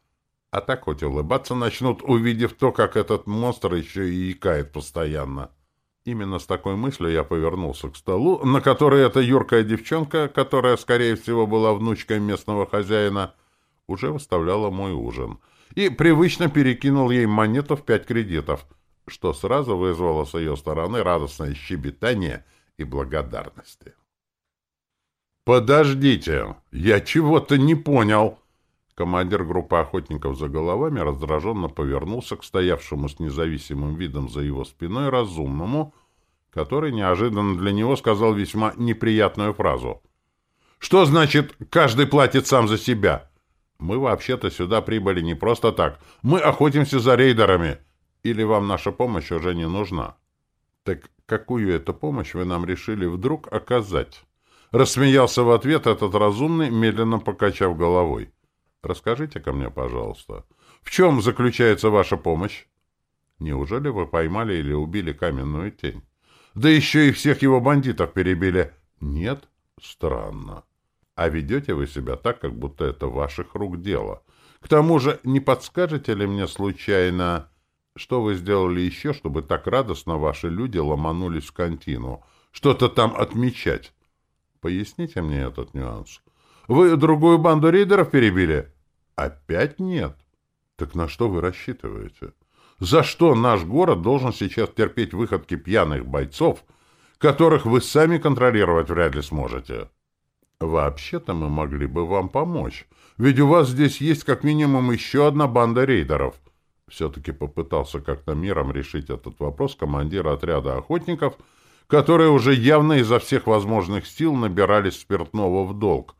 А так хоть улыбаться начнут, увидев то, как этот монстр еще и икает постоянно. Именно с такой мыслью я повернулся к столу, на который эта юркая девчонка, которая, скорее всего, была внучкой местного хозяина, уже выставляла мой ужин и привычно перекинул ей монету в пять кредитов, что сразу вызвало с ее стороны радостное щебетание и благодарности. «Подождите, я чего-то не понял!» Командир группы охотников за головами раздраженно повернулся к стоявшему с независимым видом за его спиной разумному, который неожиданно для него сказал весьма неприятную фразу. «Что значит «каждый платит сам за себя»?» Мы вообще-то сюда прибыли не просто так. Мы охотимся за рейдерами. Или вам наша помощь уже не нужна? Так какую эту помощь вы нам решили вдруг оказать? Рассмеялся в ответ этот разумный, медленно покачав головой. Расскажите ко мне, пожалуйста, в чем заключается ваша помощь? Неужели вы поймали или убили каменную тень? Да еще и всех его бандитов перебили. Нет? Странно. А ведете вы себя так, как будто это ваших рук дело. К тому же, не подскажете ли мне случайно, что вы сделали еще, чтобы так радостно ваши люди ломанулись в контину? Что-то там отмечать? Поясните мне этот нюанс. Вы другую банду рейдеров перебили? Опять нет. Так на что вы рассчитываете? За что наш город должен сейчас терпеть выходки пьяных бойцов, которых вы сами контролировать вряд ли сможете? «Вообще-то мы могли бы вам помочь, ведь у вас здесь есть как минимум еще одна банда рейдеров». Все-таки попытался как-то миром решить этот вопрос командир отряда охотников, которые уже явно изо всех возможных сил набирались спиртного в долг,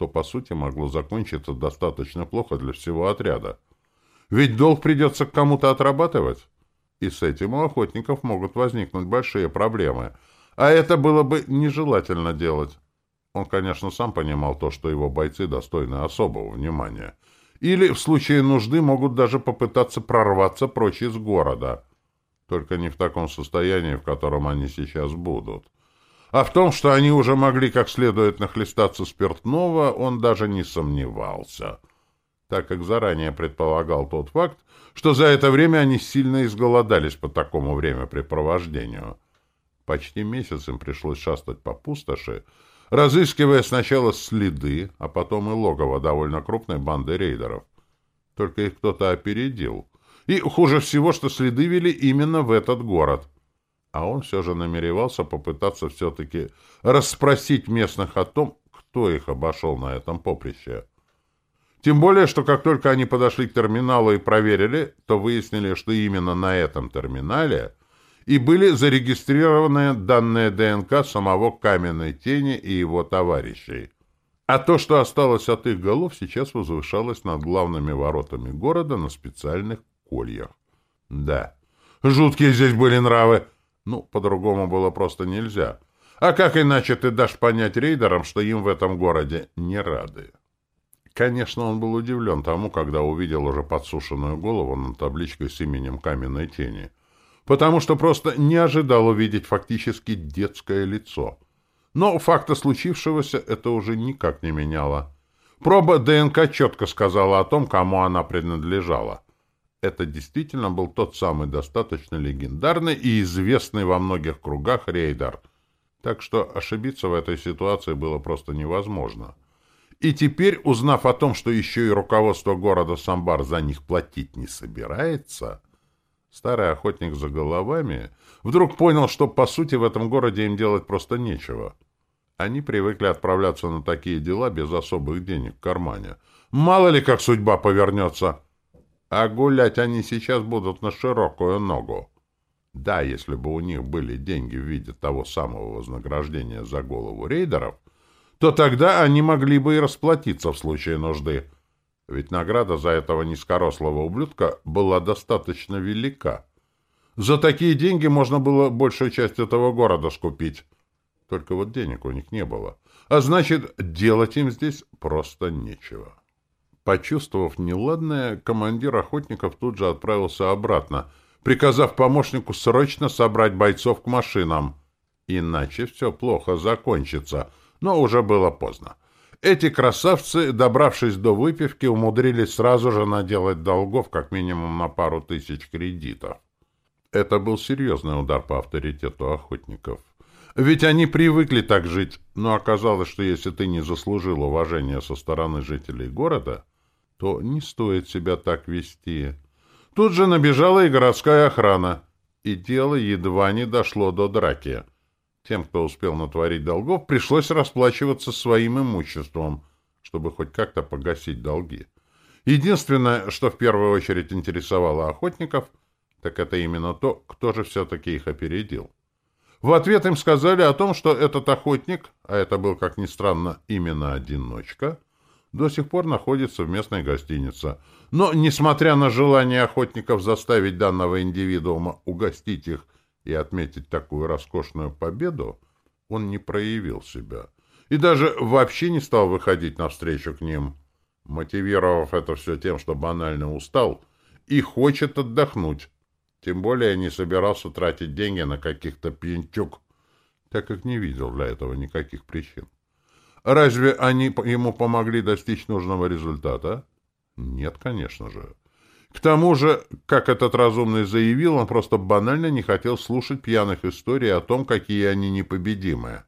что, по сути, могло закончиться достаточно плохо для всего отряда. Ведь долг придется кому-то отрабатывать, и с этим у охотников могут возникнуть большие проблемы, а это было бы нежелательно делать. Он, конечно, сам понимал то, что его бойцы достойны особого внимания. Или, в случае нужды, могут даже попытаться прорваться прочь из города. Только не в таком состоянии, в котором они сейчас будут. А в том, что они уже могли как следует нахлестаться спиртного, он даже не сомневался, так как заранее предполагал тот факт, что за это время они сильно изголодались по такому времяпрепровождению. Почти месяц им пришлось шастать по пустоши, разыскивая сначала следы, а потом и логово довольно крупной банды рейдеров. Только их кто-то опередил. И хуже всего, что следы вели именно в этот город. А он все же намеревался попытаться все-таки расспросить местных о том, кто их обошел на этом поприще. Тем более, что как только они подошли к терминалу и проверили, то выяснили, что именно на этом терминале и были зарегистрированы данные ДНК самого каменной тени и его товарищей. А то, что осталось от их голов, сейчас возвышалось над главными воротами города на специальных кольях. Да, жуткие здесь были нравы. Ну, по-другому было просто нельзя. А как иначе ты дашь понять рейдерам, что им в этом городе не рады? Конечно, он был удивлен тому, когда увидел уже подсушенную голову над табличкой с именем каменной тени — потому что просто не ожидал увидеть фактически детское лицо. Но факта случившегося это уже никак не меняло. Проба ДНК четко сказала о том, кому она принадлежала. Это действительно был тот самый достаточно легендарный и известный во многих кругах рейдер. Так что ошибиться в этой ситуации было просто невозможно. И теперь, узнав о том, что еще и руководство города Самбар за них платить не собирается, Старый охотник за головами вдруг понял, что, по сути, в этом городе им делать просто нечего. Они привыкли отправляться на такие дела без особых денег в кармане. Мало ли, как судьба повернется. А гулять они сейчас будут на широкую ногу. Да, если бы у них были деньги в виде того самого вознаграждения за голову рейдеров, то тогда они могли бы и расплатиться в случае нужды. Ведь награда за этого низкорослого ублюдка была достаточно велика. За такие деньги можно было большую часть этого города скупить. Только вот денег у них не было. А значит, делать им здесь просто нечего. Почувствовав неладное, командир охотников тут же отправился обратно, приказав помощнику срочно собрать бойцов к машинам. Иначе все плохо закончится, но уже было поздно. Эти красавцы, добравшись до выпивки, умудрились сразу же наделать долгов как минимум на пару тысяч кредитов. Это был серьезный удар по авторитету охотников. Ведь они привыкли так жить, но оказалось, что если ты не заслужил уважения со стороны жителей города, то не стоит себя так вести. Тут же набежала и городская охрана, и дело едва не дошло до драки. Тем, кто успел натворить долгов, пришлось расплачиваться своим имуществом, чтобы хоть как-то погасить долги. Единственное, что в первую очередь интересовало охотников, так это именно то, кто же все-таки их опередил. В ответ им сказали о том, что этот охотник, а это был, как ни странно, именно одиночка, до сих пор находится в местной гостинице. Но, несмотря на желание охотников заставить данного индивидуума угостить их и отметить такую роскошную победу, он не проявил себя. И даже вообще не стал выходить навстречу к ним, мотивировав это все тем, что банально устал и хочет отдохнуть. Тем более не собирался тратить деньги на каких-то пьянчук, так как не видел для этого никаких причин. Разве они ему помогли достичь нужного результата? Нет, конечно же. К тому же, как этот разумный заявил, он просто банально не хотел слушать пьяных историй о том, какие они непобедимые.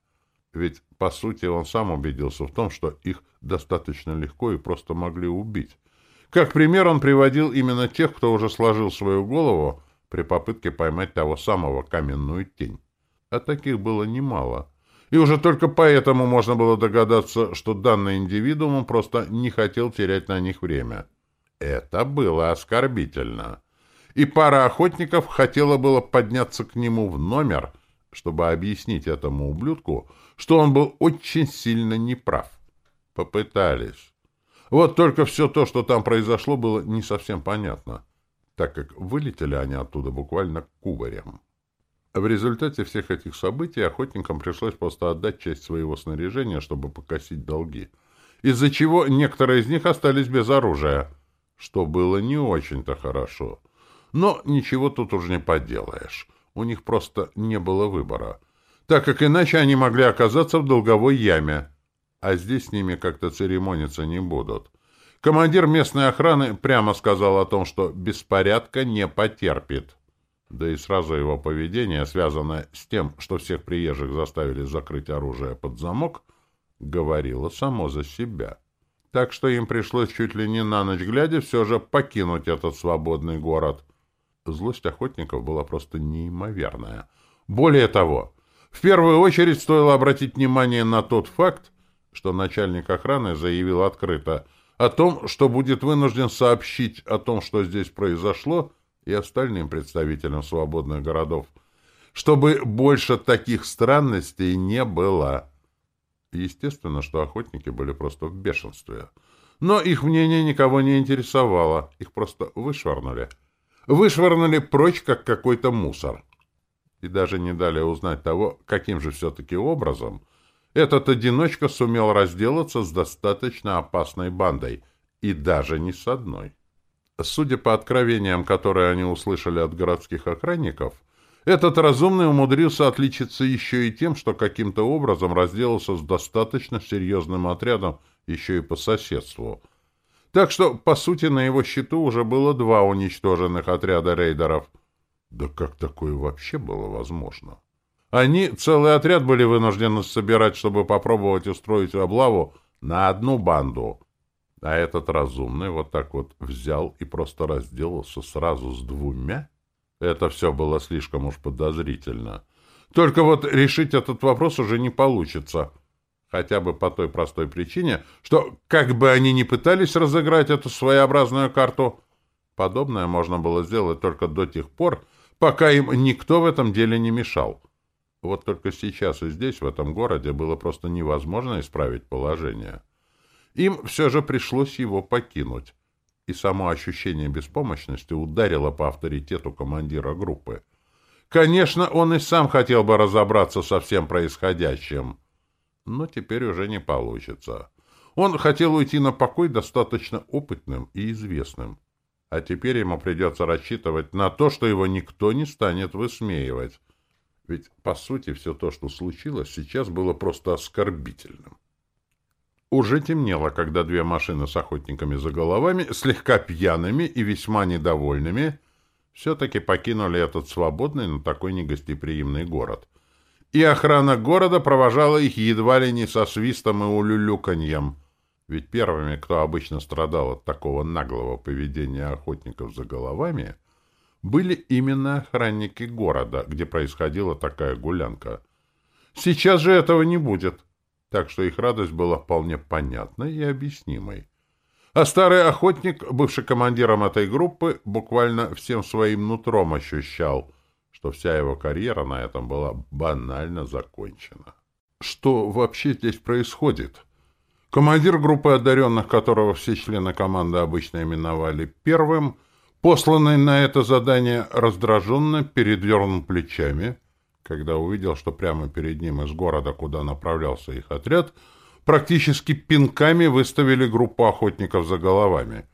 Ведь, по сути, он сам убедился в том, что их достаточно легко и просто могли убить. Как пример он приводил именно тех, кто уже сложил свою голову при попытке поймать того самого каменную тень. А таких было немало. И уже только поэтому можно было догадаться, что данный индивидуум просто не хотел терять на них время. Это было оскорбительно. И пара охотников хотела было подняться к нему в номер, чтобы объяснить этому ублюдку, что он был очень сильно неправ. Попытались. Вот только все то, что там произошло, было не совсем понятно так как вылетели они оттуда буквально кубарем. В результате всех этих событий охотникам пришлось просто отдать часть своего снаряжения, чтобы покосить долги, из-за чего некоторые из них остались без оружия, что было не очень-то хорошо. Но ничего тут уже не поделаешь, у них просто не было выбора, так как иначе они могли оказаться в долговой яме, а здесь с ними как-то церемониться не будут — Командир местной охраны прямо сказал о том, что беспорядка не потерпит. Да и сразу его поведение, связанное с тем, что всех приезжих заставили закрыть оружие под замок, говорило само за себя. Так что им пришлось чуть ли не на ночь глядя все же покинуть этот свободный город. Злость охотников была просто неимоверная. Более того, в первую очередь стоило обратить внимание на тот факт, что начальник охраны заявил открыто – о том, что будет вынужден сообщить о том, что здесь произошло, и остальным представителям свободных городов, чтобы больше таких странностей не было. Естественно, что охотники были просто в бешенстве. Но их мнение никого не интересовало, их просто вышвырнули. Вышвырнули прочь, как какой-то мусор. И даже не дали узнать того, каким же все-таки образом этот одиночка сумел разделаться с достаточно опасной бандой, и даже не с одной. Судя по откровениям, которые они услышали от городских охранников, этот разумный умудрился отличиться еще и тем, что каким-то образом разделался с достаточно серьезным отрядом еще и по соседству. Так что, по сути, на его счету уже было два уничтоженных отряда рейдеров. Да как такое вообще было возможно? Они, целый отряд, были вынуждены собирать, чтобы попробовать устроить облаву на одну банду. А этот разумный вот так вот взял и просто разделался сразу с двумя? Это все было слишком уж подозрительно. Только вот решить этот вопрос уже не получится. Хотя бы по той простой причине, что, как бы они ни пытались разыграть эту своеобразную карту, подобное можно было сделать только до тех пор, пока им никто в этом деле не мешал. Вот только сейчас и здесь, в этом городе, было просто невозможно исправить положение. Им все же пришлось его покинуть. И само ощущение беспомощности ударило по авторитету командира группы. Конечно, он и сам хотел бы разобраться со всем происходящим. Но теперь уже не получится. Он хотел уйти на покой достаточно опытным и известным. А теперь ему придется рассчитывать на то, что его никто не станет высмеивать. Ведь, по сути, все то, что случилось, сейчас было просто оскорбительным. Уже темнело, когда две машины с охотниками за головами, слегка пьяными и весьма недовольными, все-таки покинули этот свободный, но такой негостеприимный город. И охрана города провожала их едва ли не со свистом и улюлюканьем. Ведь первыми, кто обычно страдал от такого наглого поведения охотников за головами, были именно охранники города, где происходила такая гулянка. Сейчас же этого не будет, так что их радость была вполне понятной и объяснимой. А старый охотник, бывший командиром этой группы, буквально всем своим нутром ощущал, что вся его карьера на этом была банально закончена. Что вообще здесь происходит? Командир группы одаренных, которого все члены команды обычно именовали первым, посланный на это задание, раздраженно передернул плечами, когда увидел, что прямо перед ним из города, куда направлялся их отряд, практически пинками выставили группу охотников за головами.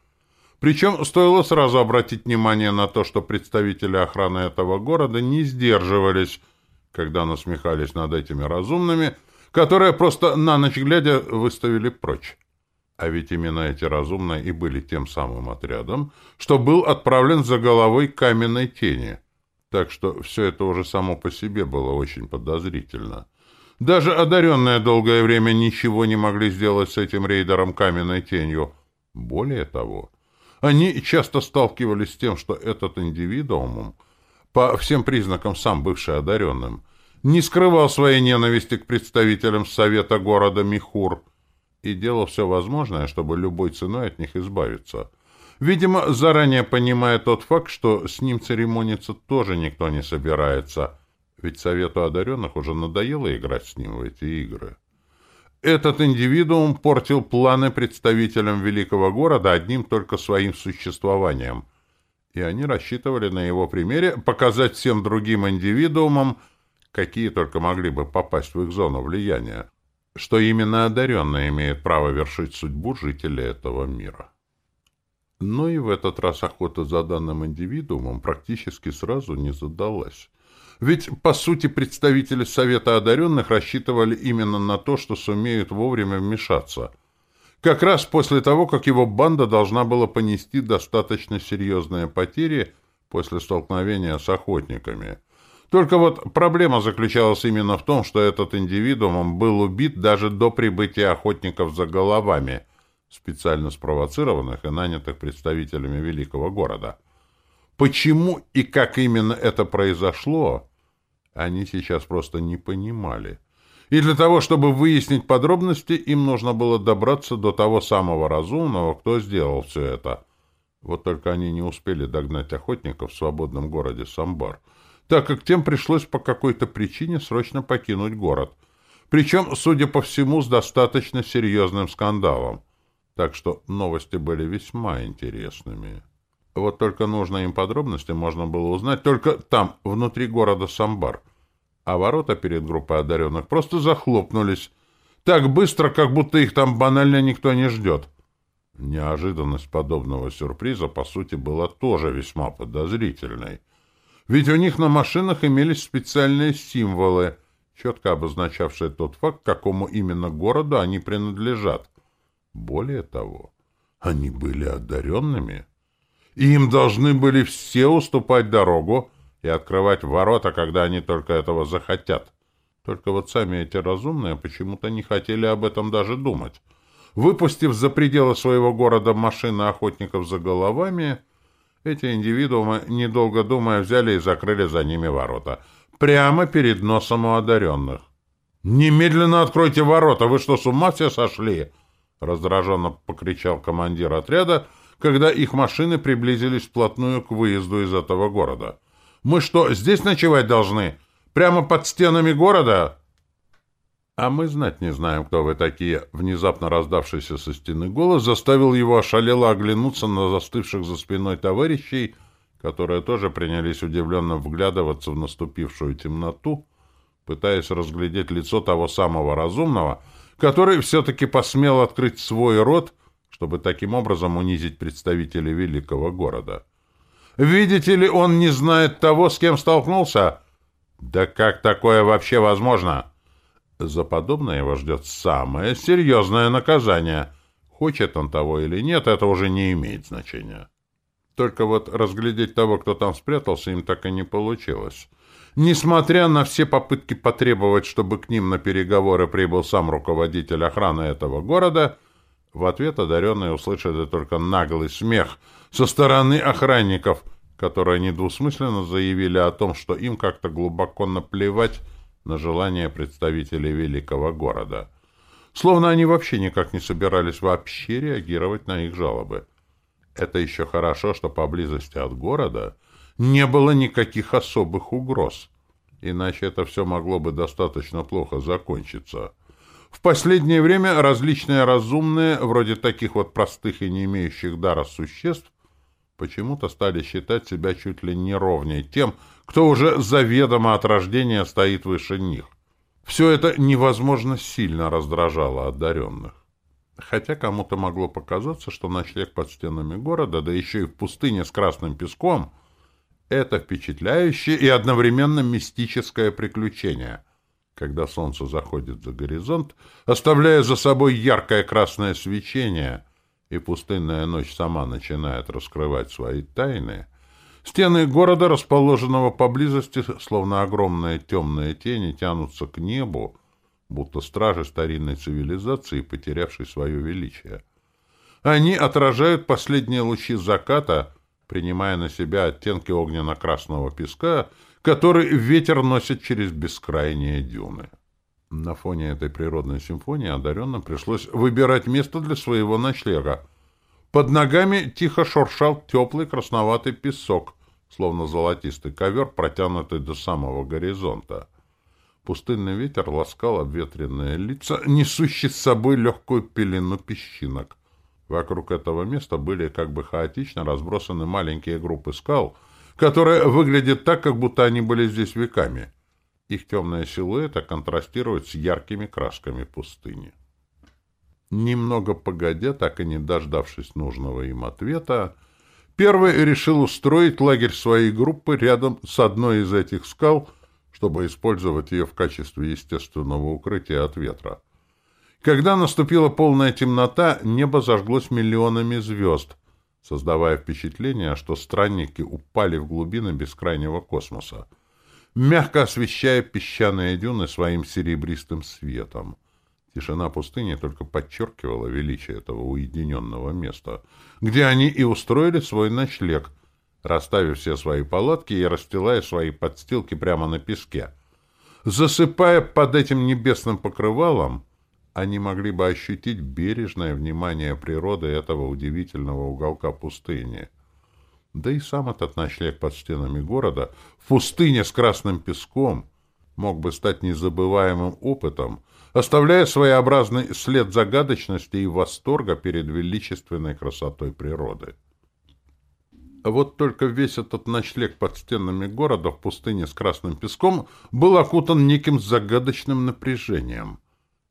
Причем стоило сразу обратить внимание на то, что представители охраны этого города не сдерживались, когда насмехались над этими разумными, которые просто на ночь глядя выставили прочь. А ведь именно эти разумные и были тем самым отрядом, что был отправлен за головой каменной тени. Так что все это уже само по себе было очень подозрительно. Даже одаренные долгое время ничего не могли сделать с этим рейдером каменной тенью. Более того, они часто сталкивались с тем, что этот индивидуум, по всем признакам сам бывший одаренным, не скрывал своей ненависти к представителям Совета города Михур и делал все возможное, чтобы любой ценой от них избавиться. Видимо, заранее понимая тот факт, что с ним церемониться тоже никто не собирается, ведь Совету одаренных уже надоело играть с ним в эти игры. Этот индивидуум портил планы представителям великого города одним только своим существованием, и они рассчитывали на его примере показать всем другим индивидуумам, какие только могли бы попасть в их зону влияния, что именно одаренные имеют право вершить судьбу жителей этого мира. Но и в этот раз охота за данным индивидуумом практически сразу не задалась. Ведь, по сути, представители Совета одаренных рассчитывали именно на то, что сумеют вовремя вмешаться. Как раз после того, как его банда должна была понести достаточно серьезные потери после столкновения с охотниками. Только вот проблема заключалась именно в том, что этот индивидуум был убит даже до прибытия охотников за головами, специально спровоцированных и нанятых представителями великого города. Почему и как именно это произошло, они сейчас просто не понимали. И для того, чтобы выяснить подробности, им нужно было добраться до того самого разумного, кто сделал все это. Вот только они не успели догнать охотников в свободном городе Самбар, так как тем пришлось по какой-то причине срочно покинуть город. Причем, судя по всему, с достаточно серьезным скандалом. Так что новости были весьма интересными. Вот только нужные им подробности можно было узнать только там, внутри города Самбар. А ворота перед группой одаренных просто захлопнулись. Так быстро, как будто их там банально никто не ждет. Неожиданность подобного сюрприза, по сути, была тоже весьма подозрительной. Ведь у них на машинах имелись специальные символы, четко обозначавшие тот факт, какому именно городу они принадлежат. Более того, они были одаренными и им должны были все уступать дорогу и открывать ворота, когда они только этого захотят. Только вот сами эти разумные почему-то не хотели об этом даже думать. Выпустив за пределы своего города машины охотников за головами, эти индивидуумы, недолго думая, взяли и закрыли за ними ворота. Прямо перед носом у одаренных. «Немедленно откройте ворота! Вы что, с ума все сошли?» Раздраженно покричал командир отряда, когда их машины приблизились вплотную к выезду из этого города. «Мы что, здесь ночевать должны? Прямо под стенами города?» «А мы знать не знаем, кто вы такие», — внезапно раздавшийся со стены голос заставил его ошалело оглянуться на застывших за спиной товарищей, которые тоже принялись удивленно вглядываться в наступившую темноту, пытаясь разглядеть лицо того самого разумного, который все-таки посмел открыть свой рот чтобы таким образом унизить представителей великого города. Видите ли, он не знает того, с кем столкнулся? Да как такое вообще возможно? За подобное его ждет самое серьезное наказание. Хочет он того или нет, это уже не имеет значения. Только вот разглядеть того, кто там спрятался, им так и не получилось. Несмотря на все попытки потребовать, чтобы к ним на переговоры прибыл сам руководитель охраны этого города, В ответ одаренные услышали только наглый смех со стороны охранников, которые недвусмысленно заявили о том, что им как-то глубоко наплевать на желания представителей великого города. Словно они вообще никак не собирались вообще реагировать на их жалобы. Это еще хорошо, что поблизости от города не было никаких особых угроз, иначе это все могло бы достаточно плохо закончиться. В последнее время различные разумные, вроде таких вот простых и не имеющих дара существ, почему-то стали считать себя чуть ли не ровней тем, кто уже заведомо от рождения стоит выше них. Все это невозможно сильно раздражало одаренных. Хотя кому-то могло показаться, что ночлег под стенами города, да еще и в пустыне с красным песком, это впечатляющее и одновременно мистическое приключение, когда солнце заходит за горизонт, оставляя за собой яркое красное свечение, и пустынная ночь сама начинает раскрывать свои тайны, стены города, расположенного поблизости, словно огромные темные тени, тянутся к небу, будто стражи старинной цивилизации, потерявшей свое величие. Они отражают последние лучи заката, принимая на себя оттенки огненно-красного песка, который ветер носит через бескрайние дюны. На фоне этой природной симфонии одаренным пришлось выбирать место для своего ночлега. Под ногами тихо шуршал теплый красноватый песок, словно золотистый ковер, протянутый до самого горизонта. Пустынный ветер ласкал обветренные лица, несущий с собой легкую пелену песчинок. Вокруг этого места были как бы хаотично разбросаны маленькие группы скал, которые выглядят так, как будто они были здесь веками. Их темные силуэты контрастируют с яркими красками пустыни. Немного погодя, так и не дождавшись нужного им ответа, первый решил устроить лагерь своей группы рядом с одной из этих скал, чтобы использовать ее в качестве естественного укрытия от ветра. Когда наступила полная темнота, небо зажглось миллионами звезд, создавая впечатление, что странники упали в глубины бескрайнего космоса, мягко освещая песчаные дюны своим серебристым светом. Тишина пустыни только подчеркивала величие этого уединенного места, где они и устроили свой ночлег, расставив все свои палатки и расстилая свои подстилки прямо на песке. Засыпая под этим небесным покрывалом, они могли бы ощутить бережное внимание природы этого удивительного уголка пустыни. Да и сам этот ночлег под стенами города, в пустыне с красным песком, мог бы стать незабываемым опытом, оставляя своеобразный след загадочности и восторга перед величественной красотой природы. Вот только весь этот ночлег под стенами города в пустыне с красным песком был окутан неким загадочным напряжением —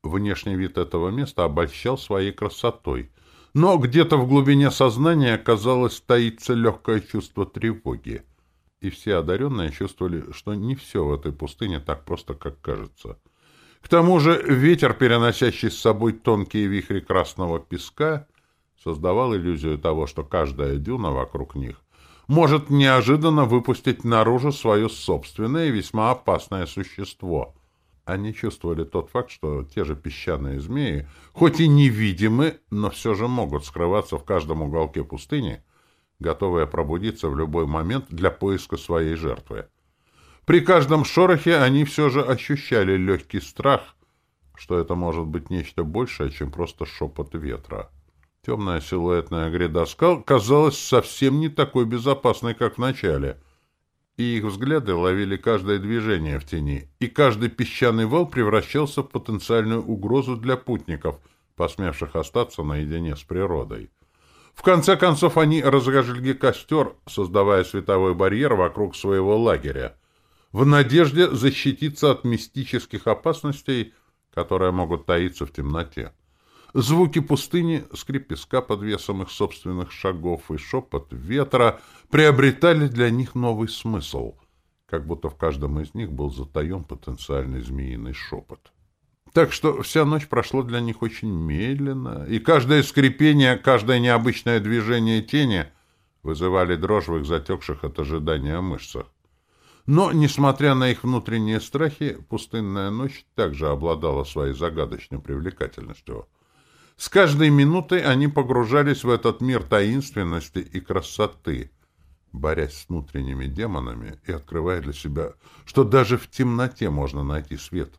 Внешний вид этого места обольщал своей красотой, но где-то в глубине сознания, казалось, таится легкое чувство тревоги. И все одаренные чувствовали, что не все в этой пустыне так просто, как кажется. К тому же ветер, переносящий с собой тонкие вихри красного песка, создавал иллюзию того, что каждая дюна вокруг них может неожиданно выпустить наружу свое собственное весьма опасное существо — они чувствовали тот факт, что те же песчаные змеи, хоть и невидимы, но все же могут скрываться в каждом уголке пустыни, готовые пробудиться в любой момент для поиска своей жертвы. При каждом шорохе они все же ощущали легкий страх, что это может быть нечто большее, чем просто шепот ветра. Темная силуэтная гряда скал казалась совсем не такой безопасной, как в начале — и их взгляды ловили каждое движение в тени, и каждый песчаный вал превращался в потенциальную угрозу для путников, посмевших остаться наедине с природой. В конце концов они разожгли костер, создавая световой барьер вокруг своего лагеря, в надежде защититься от мистических опасностей, которые могут таиться в темноте. Звуки пустыни, скрип песка под весом их собственных шагов и шепот ветра приобретали для них новый смысл, как будто в каждом из них был затаен потенциальный змеиный шепот. Так что вся ночь прошла для них очень медленно, и каждое скрипение, каждое необычное движение тени вызывали дрожь в их затекших от ожидания мышцах. Но, несмотря на их внутренние страхи, пустынная ночь также обладала своей загадочной привлекательностью — С каждой минутой они погружались в этот мир таинственности и красоты, борясь с внутренними демонами и открывая для себя, что даже в темноте можно найти свет.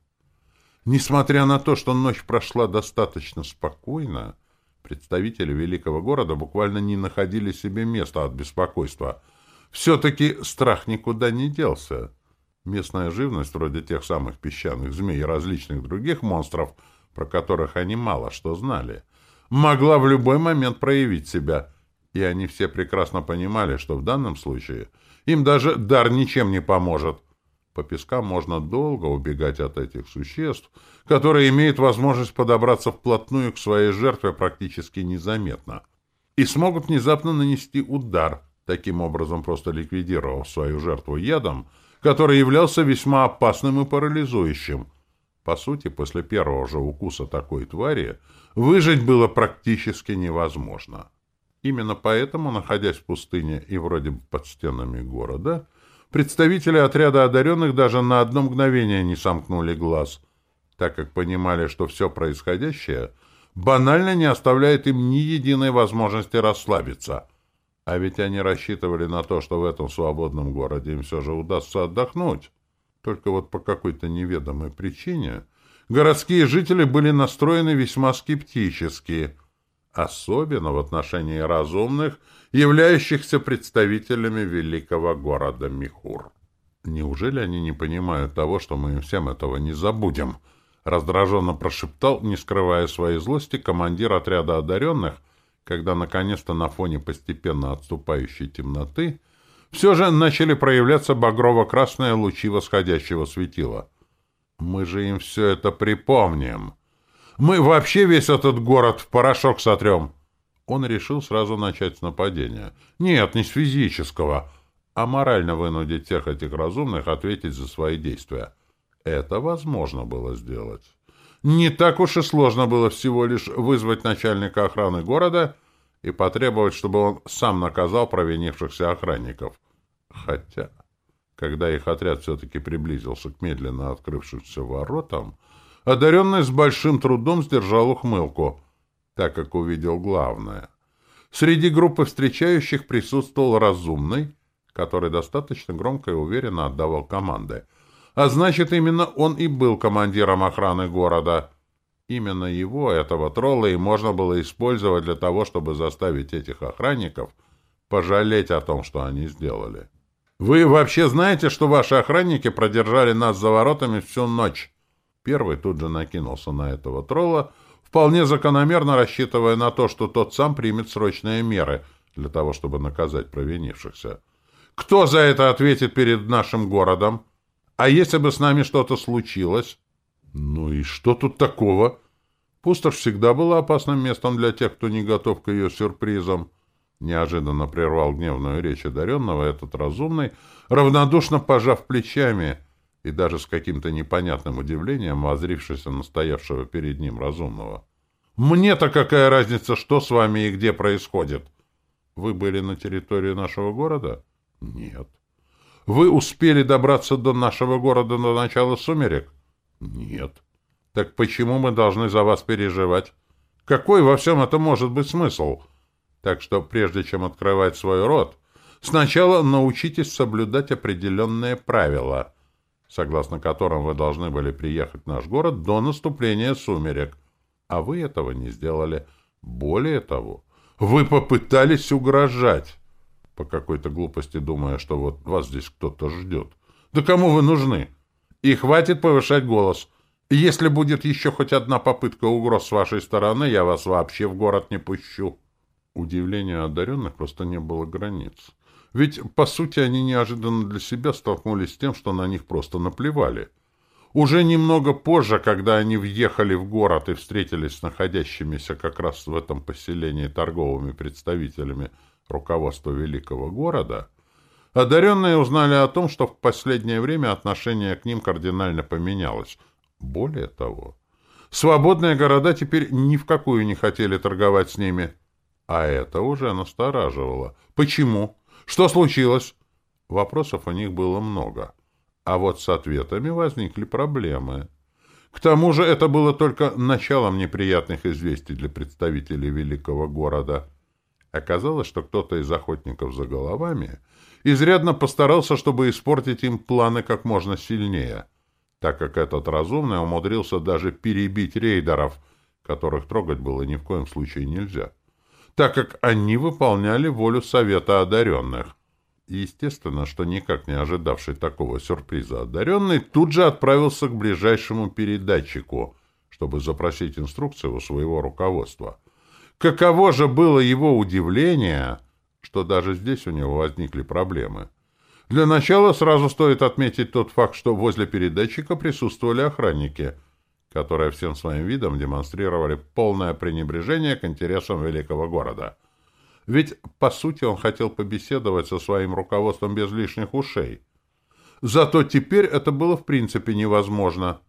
Несмотря на то, что ночь прошла достаточно спокойно, представители великого города буквально не находили себе места от беспокойства. Все-таки страх никуда не делся. Местная живность, вроде тех самых песчаных змей и различных других монстров, про которых они мало что знали, могла в любой момент проявить себя, и они все прекрасно понимали, что в данном случае им даже дар ничем не поможет. По пескам можно долго убегать от этих существ, которые имеют возможность подобраться вплотную к своей жертве практически незаметно, и смогут внезапно нанести удар, таким образом просто ликвидировав свою жертву ядом, который являлся весьма опасным и парализующим. По сути, после первого же укуса такой твари выжить было практически невозможно. Именно поэтому, находясь в пустыне и вроде бы под стенами города, представители отряда одаренных даже на одно мгновение не сомкнули глаз, так как понимали, что все происходящее банально не оставляет им ни единой возможности расслабиться — а ведь они рассчитывали на то, что в этом свободном городе им все же удастся отдохнуть. Только вот по какой-то неведомой причине городские жители были настроены весьма скептически, особенно в отношении разумных, являющихся представителями великого города Михур. «Неужели они не понимают того, что мы им всем этого не забудем?» раздраженно прошептал, не скрывая своей злости, командир отряда одаренных, когда наконец-то на фоне постепенно отступающей темноты все же начали проявляться багрово-красные лучи восходящего светила. Мы же им все это припомним. Мы вообще весь этот город в порошок сотрем. Он решил сразу начать с нападения. Нет, не с физического, а морально вынудить тех этих разумных ответить за свои действия. Это возможно было сделать. Не так уж и сложно было всего лишь вызвать начальника охраны города и потребовать, чтобы он сам наказал провинившихся охранников. Хотя, когда их отряд все-таки приблизился к медленно открывшимся воротам, одаренный с большим трудом сдержал ухмылку, так как увидел главное. Среди группы встречающих присутствовал разумный, который достаточно громко и уверенно отдавал команды — а значит, именно он и был командиром охраны города. Именно его, этого тролла, и можно было использовать для того, чтобы заставить этих охранников пожалеть о том, что они сделали. «Вы вообще знаете, что ваши охранники продержали нас за воротами всю ночь?» Первый тут же накинулся на этого тролла, вполне закономерно рассчитывая на то, что тот сам примет срочные меры для того, чтобы наказать провинившихся. «Кто за это ответит перед нашим городом?» А если бы с нами что-то случилось? Ну и что тут такого? Пустошь всегда была опасным местом для тех, кто не готов к ее сюрпризам. Неожиданно прервал гневную речь одаренного этот разумный, равнодушно пожав плечами и даже с каким-то непонятным удивлением возрившись на стоявшего перед ним разумного. «Мне-то какая разница, что с вами и где происходит? Вы были на территории нашего города?» «Нет». Вы успели добраться до нашего города до начала сумерек? Нет. Так почему мы должны за вас переживать? Какой во всем этом может быть смысл? Так что прежде чем открывать свой рот, сначала научитесь соблюдать определенные правила, согласно которым вы должны были приехать в наш город до наступления сумерек. А вы этого не сделали. Более того, вы попытались угрожать по какой-то глупости думая, что вот вас здесь кто-то ждет. Да кому вы нужны? И хватит повышать голос. Если будет еще хоть одна попытка угроз с вашей стороны, я вас вообще в город не пущу. Удивлению одаренных просто не было границ. Ведь, по сути, они неожиданно для себя столкнулись с тем, что на них просто наплевали. Уже немного позже, когда они въехали в город и встретились с находящимися как раз в этом поселении торговыми представителями руководства великого города, одаренные узнали о том, что в последнее время отношение к ним кардинально поменялось. Более того, свободные города теперь ни в какую не хотели торговать с ними. А это уже настораживало. Почему? Что случилось? Вопросов у них было много. А вот с ответами возникли проблемы. К тому же это было только началом неприятных известий для представителей великого города. Оказалось, что кто-то из охотников за головами изрядно постарался, чтобы испортить им планы как можно сильнее, так как этот разумный умудрился даже перебить рейдеров, которых трогать было ни в коем случае нельзя, так как они выполняли волю Совета одаренных. Естественно, что никак не ожидавший такого сюрприза одаренный тут же отправился к ближайшему передатчику, чтобы запросить инструкцию у своего руководства. Каково же было его удивление, что даже здесь у него возникли проблемы. Для начала сразу стоит отметить тот факт, что возле передатчика присутствовали охранники, которые всем своим видом демонстрировали полное пренебрежение к интересам великого города — ведь, по сути, он хотел побеседовать со своим руководством без лишних ушей. Зато теперь это было в принципе невозможно.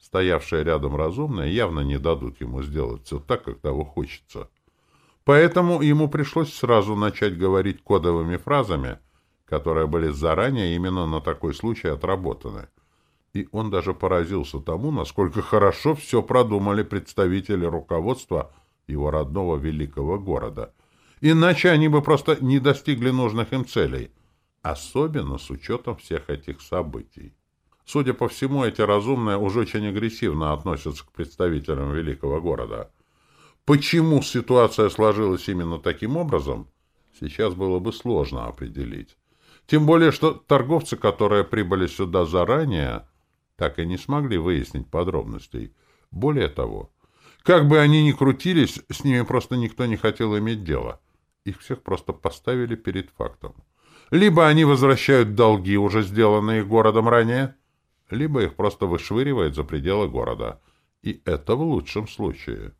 Стоявшие рядом разумные явно не дадут ему сделать все так, как того хочется. Поэтому ему пришлось сразу начать говорить кодовыми фразами, которые были заранее именно на такой случай отработаны. И он даже поразился тому, насколько хорошо все продумали представители руководства его родного великого города — Иначе они бы просто не достигли нужных им целей, особенно с учетом всех этих событий. Судя по всему, эти разумные уже очень агрессивно относятся к представителям великого города. Почему ситуация сложилась именно таким образом, сейчас было бы сложно определить. Тем более, что торговцы, которые прибыли сюда заранее, так и не смогли выяснить подробностей. Более того, как бы они ни крутились, с ними просто никто не хотел иметь дело. Их всех просто поставили перед фактом. Либо они возвращают долги, уже сделанные городом ранее, либо их просто вышвыривает за пределы города. И это в лучшем случае.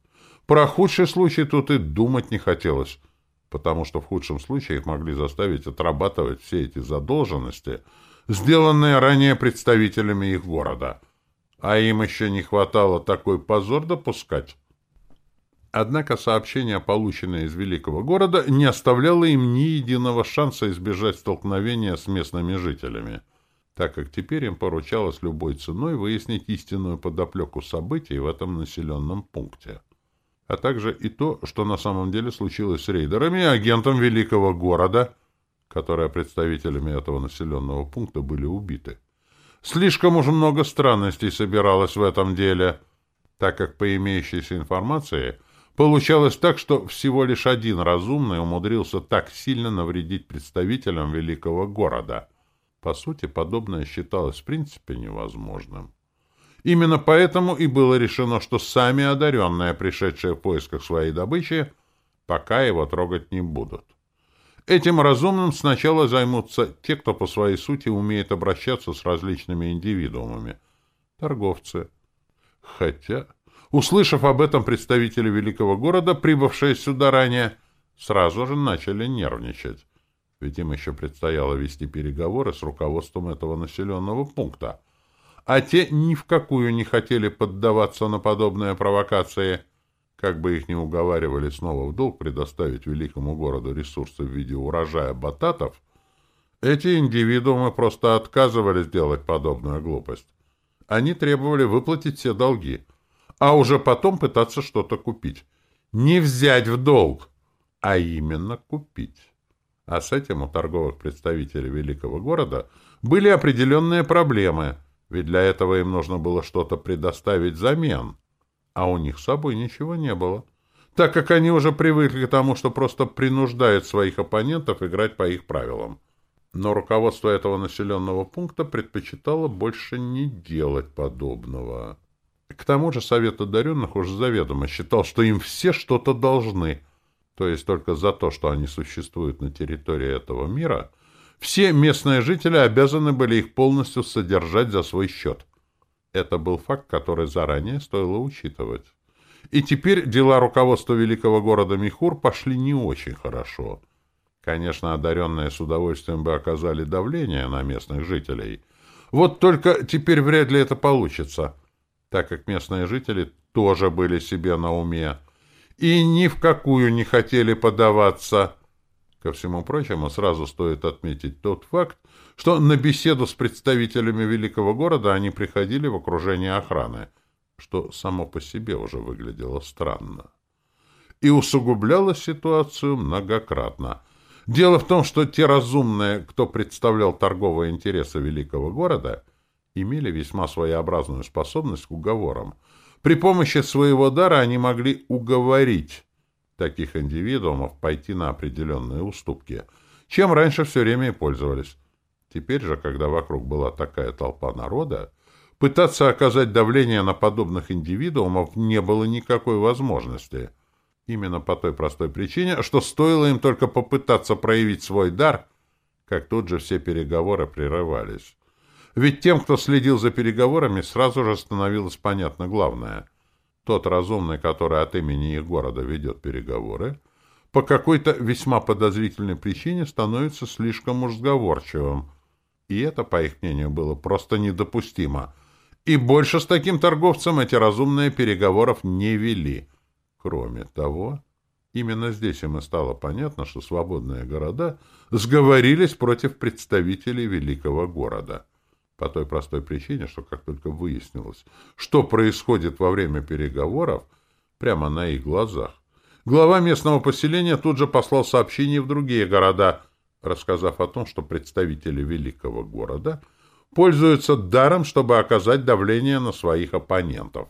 Про худший случай тут и думать не хотелось, потому что в худшем случае их могли заставить отрабатывать все эти задолженности, сделанные ранее представителями их города. А им еще не хватало такой позор допускать. Однако сообщение, полученное из великого города, не оставляло им ни единого шанса избежать столкновения с местными жителями, так как теперь им поручалось любой ценой выяснить истинную подоплеку событий в этом населенном пункте. А также и то, что на самом деле случилось с рейдерами и агентом великого города, которые представителями этого населенного пункта были убиты. Слишком уж много странностей собиралось в этом деле, так как по имеющейся информации – Получалось так, что всего лишь один разумный умудрился так сильно навредить представителям великого города. По сути, подобное считалось в принципе невозможным. Именно поэтому и было решено, что сами одаренные, пришедшие в поисках своей добычи, пока его трогать не будут. Этим разумным сначала займутся те, кто по своей сути умеет обращаться с различными индивидуумами. Торговцы. Хотя Услышав об этом, представители великого города, прибывшие сюда ранее, сразу же начали нервничать. Ведь им еще предстояло вести переговоры с руководством этого населенного пункта. А те ни в какую не хотели поддаваться на подобные провокации. Как бы их ни уговаривали снова в долг предоставить великому городу ресурсы в виде урожая бататов, эти индивидуумы просто отказывались делать подобную глупость. Они требовали выплатить все долги — а уже потом пытаться что-то купить. Не взять в долг, а именно купить. А с этим у торговых представителей великого города были определенные проблемы, ведь для этого им нужно было что-то предоставить взамен, а у них с собой ничего не было, так как они уже привыкли к тому, что просто принуждают своих оппонентов играть по их правилам. Но руководство этого населенного пункта предпочитало больше не делать подобного. К тому же Совет одаренных уже заведомо считал, что им все что-то должны, то есть только за то, что они существуют на территории этого мира, все местные жители обязаны были их полностью содержать за свой счет. Это был факт, который заранее стоило учитывать. И теперь дела руководства великого города Михур пошли не очень хорошо. Конечно, одаренные с удовольствием бы оказали давление на местных жителей. Вот только теперь вряд ли это получится — так как местные жители тоже были себе на уме и ни в какую не хотели подаваться. Ко всему прочему, сразу стоит отметить тот факт, что на беседу с представителями великого города они приходили в окружении охраны, что само по себе уже выглядело странно. И усугубляло ситуацию многократно. Дело в том, что те разумные, кто представлял торговые интересы великого города, имели весьма своеобразную способность к уговорам. При помощи своего дара они могли уговорить таких индивидуумов пойти на определенные уступки, чем раньше все время и пользовались. Теперь же, когда вокруг была такая толпа народа, пытаться оказать давление на подобных индивидуумов не было никакой возможности. Именно по той простой причине, что стоило им только попытаться проявить свой дар, как тут же все переговоры прерывались. Ведь тем, кто следил за переговорами, сразу же становилось понятно главное. Тот разумный, который от имени их города ведет переговоры, по какой-то весьма подозрительной причине становится слишком уж сговорчивым, и это, по их мнению, было просто недопустимо. И больше с таким торговцем эти разумные переговоров не вели. Кроме того, именно здесь им и стало понятно, что свободные города сговорились против представителей великого города. По той простой причине, что как только выяснилось, что происходит во время переговоров, прямо на их глазах, глава местного поселения тут же послал сообщение в другие города – рассказав о том, что представители великого города пользуются даром, чтобы оказать давление на своих оппонентов.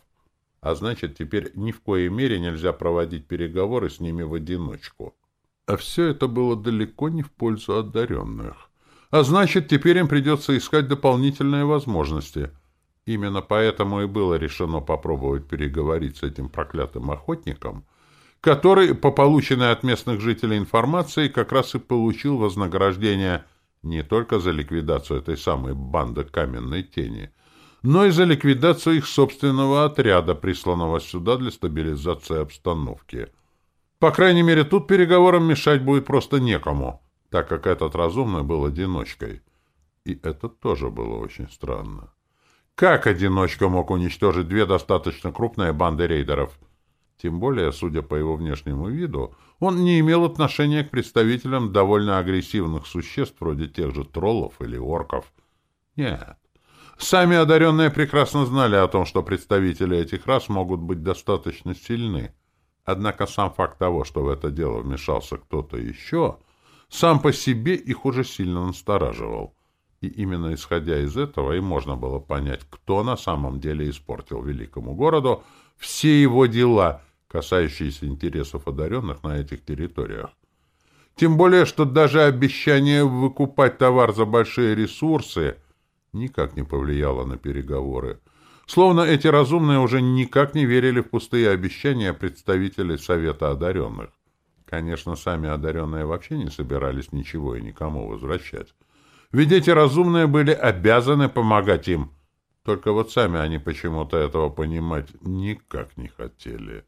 А значит, теперь ни в коей мере нельзя проводить переговоры с ними в одиночку. А все это было далеко не в пользу одаренных. А значит, теперь им придется искать дополнительные возможности. Именно поэтому и было решено попробовать переговорить с этим проклятым охотником, который, по полученной от местных жителей информации, как раз и получил вознаграждение не только за ликвидацию этой самой банды каменной тени, но и за ликвидацию их собственного отряда, присланного сюда для стабилизации обстановки. По крайней мере, тут переговорам мешать будет просто некому, так как этот разумный был одиночкой. И это тоже было очень странно. Как одиночка мог уничтожить две достаточно крупные банды рейдеров — тем более, судя по его внешнему виду, он не имел отношения к представителям довольно агрессивных существ, вроде тех же троллов или орков. Нет. Сами одаренные прекрасно знали о том, что представители этих рас могут быть достаточно сильны. Однако сам факт того, что в это дело вмешался кто-то еще, сам по себе их уже сильно настораживал. И именно исходя из этого и можно было понять, кто на самом деле испортил великому городу все его дела, касающиеся интересов одаренных на этих территориях. Тем более, что даже обещание выкупать товар за большие ресурсы никак не повлияло на переговоры. Словно эти разумные уже никак не верили в пустые обещания представителей Совета одаренных. Конечно, сами одаренные вообще не собирались ничего и никому возвращать. Ведь эти разумные были обязаны помогать им – только вот сами они почему-то этого понимать никак не хотели.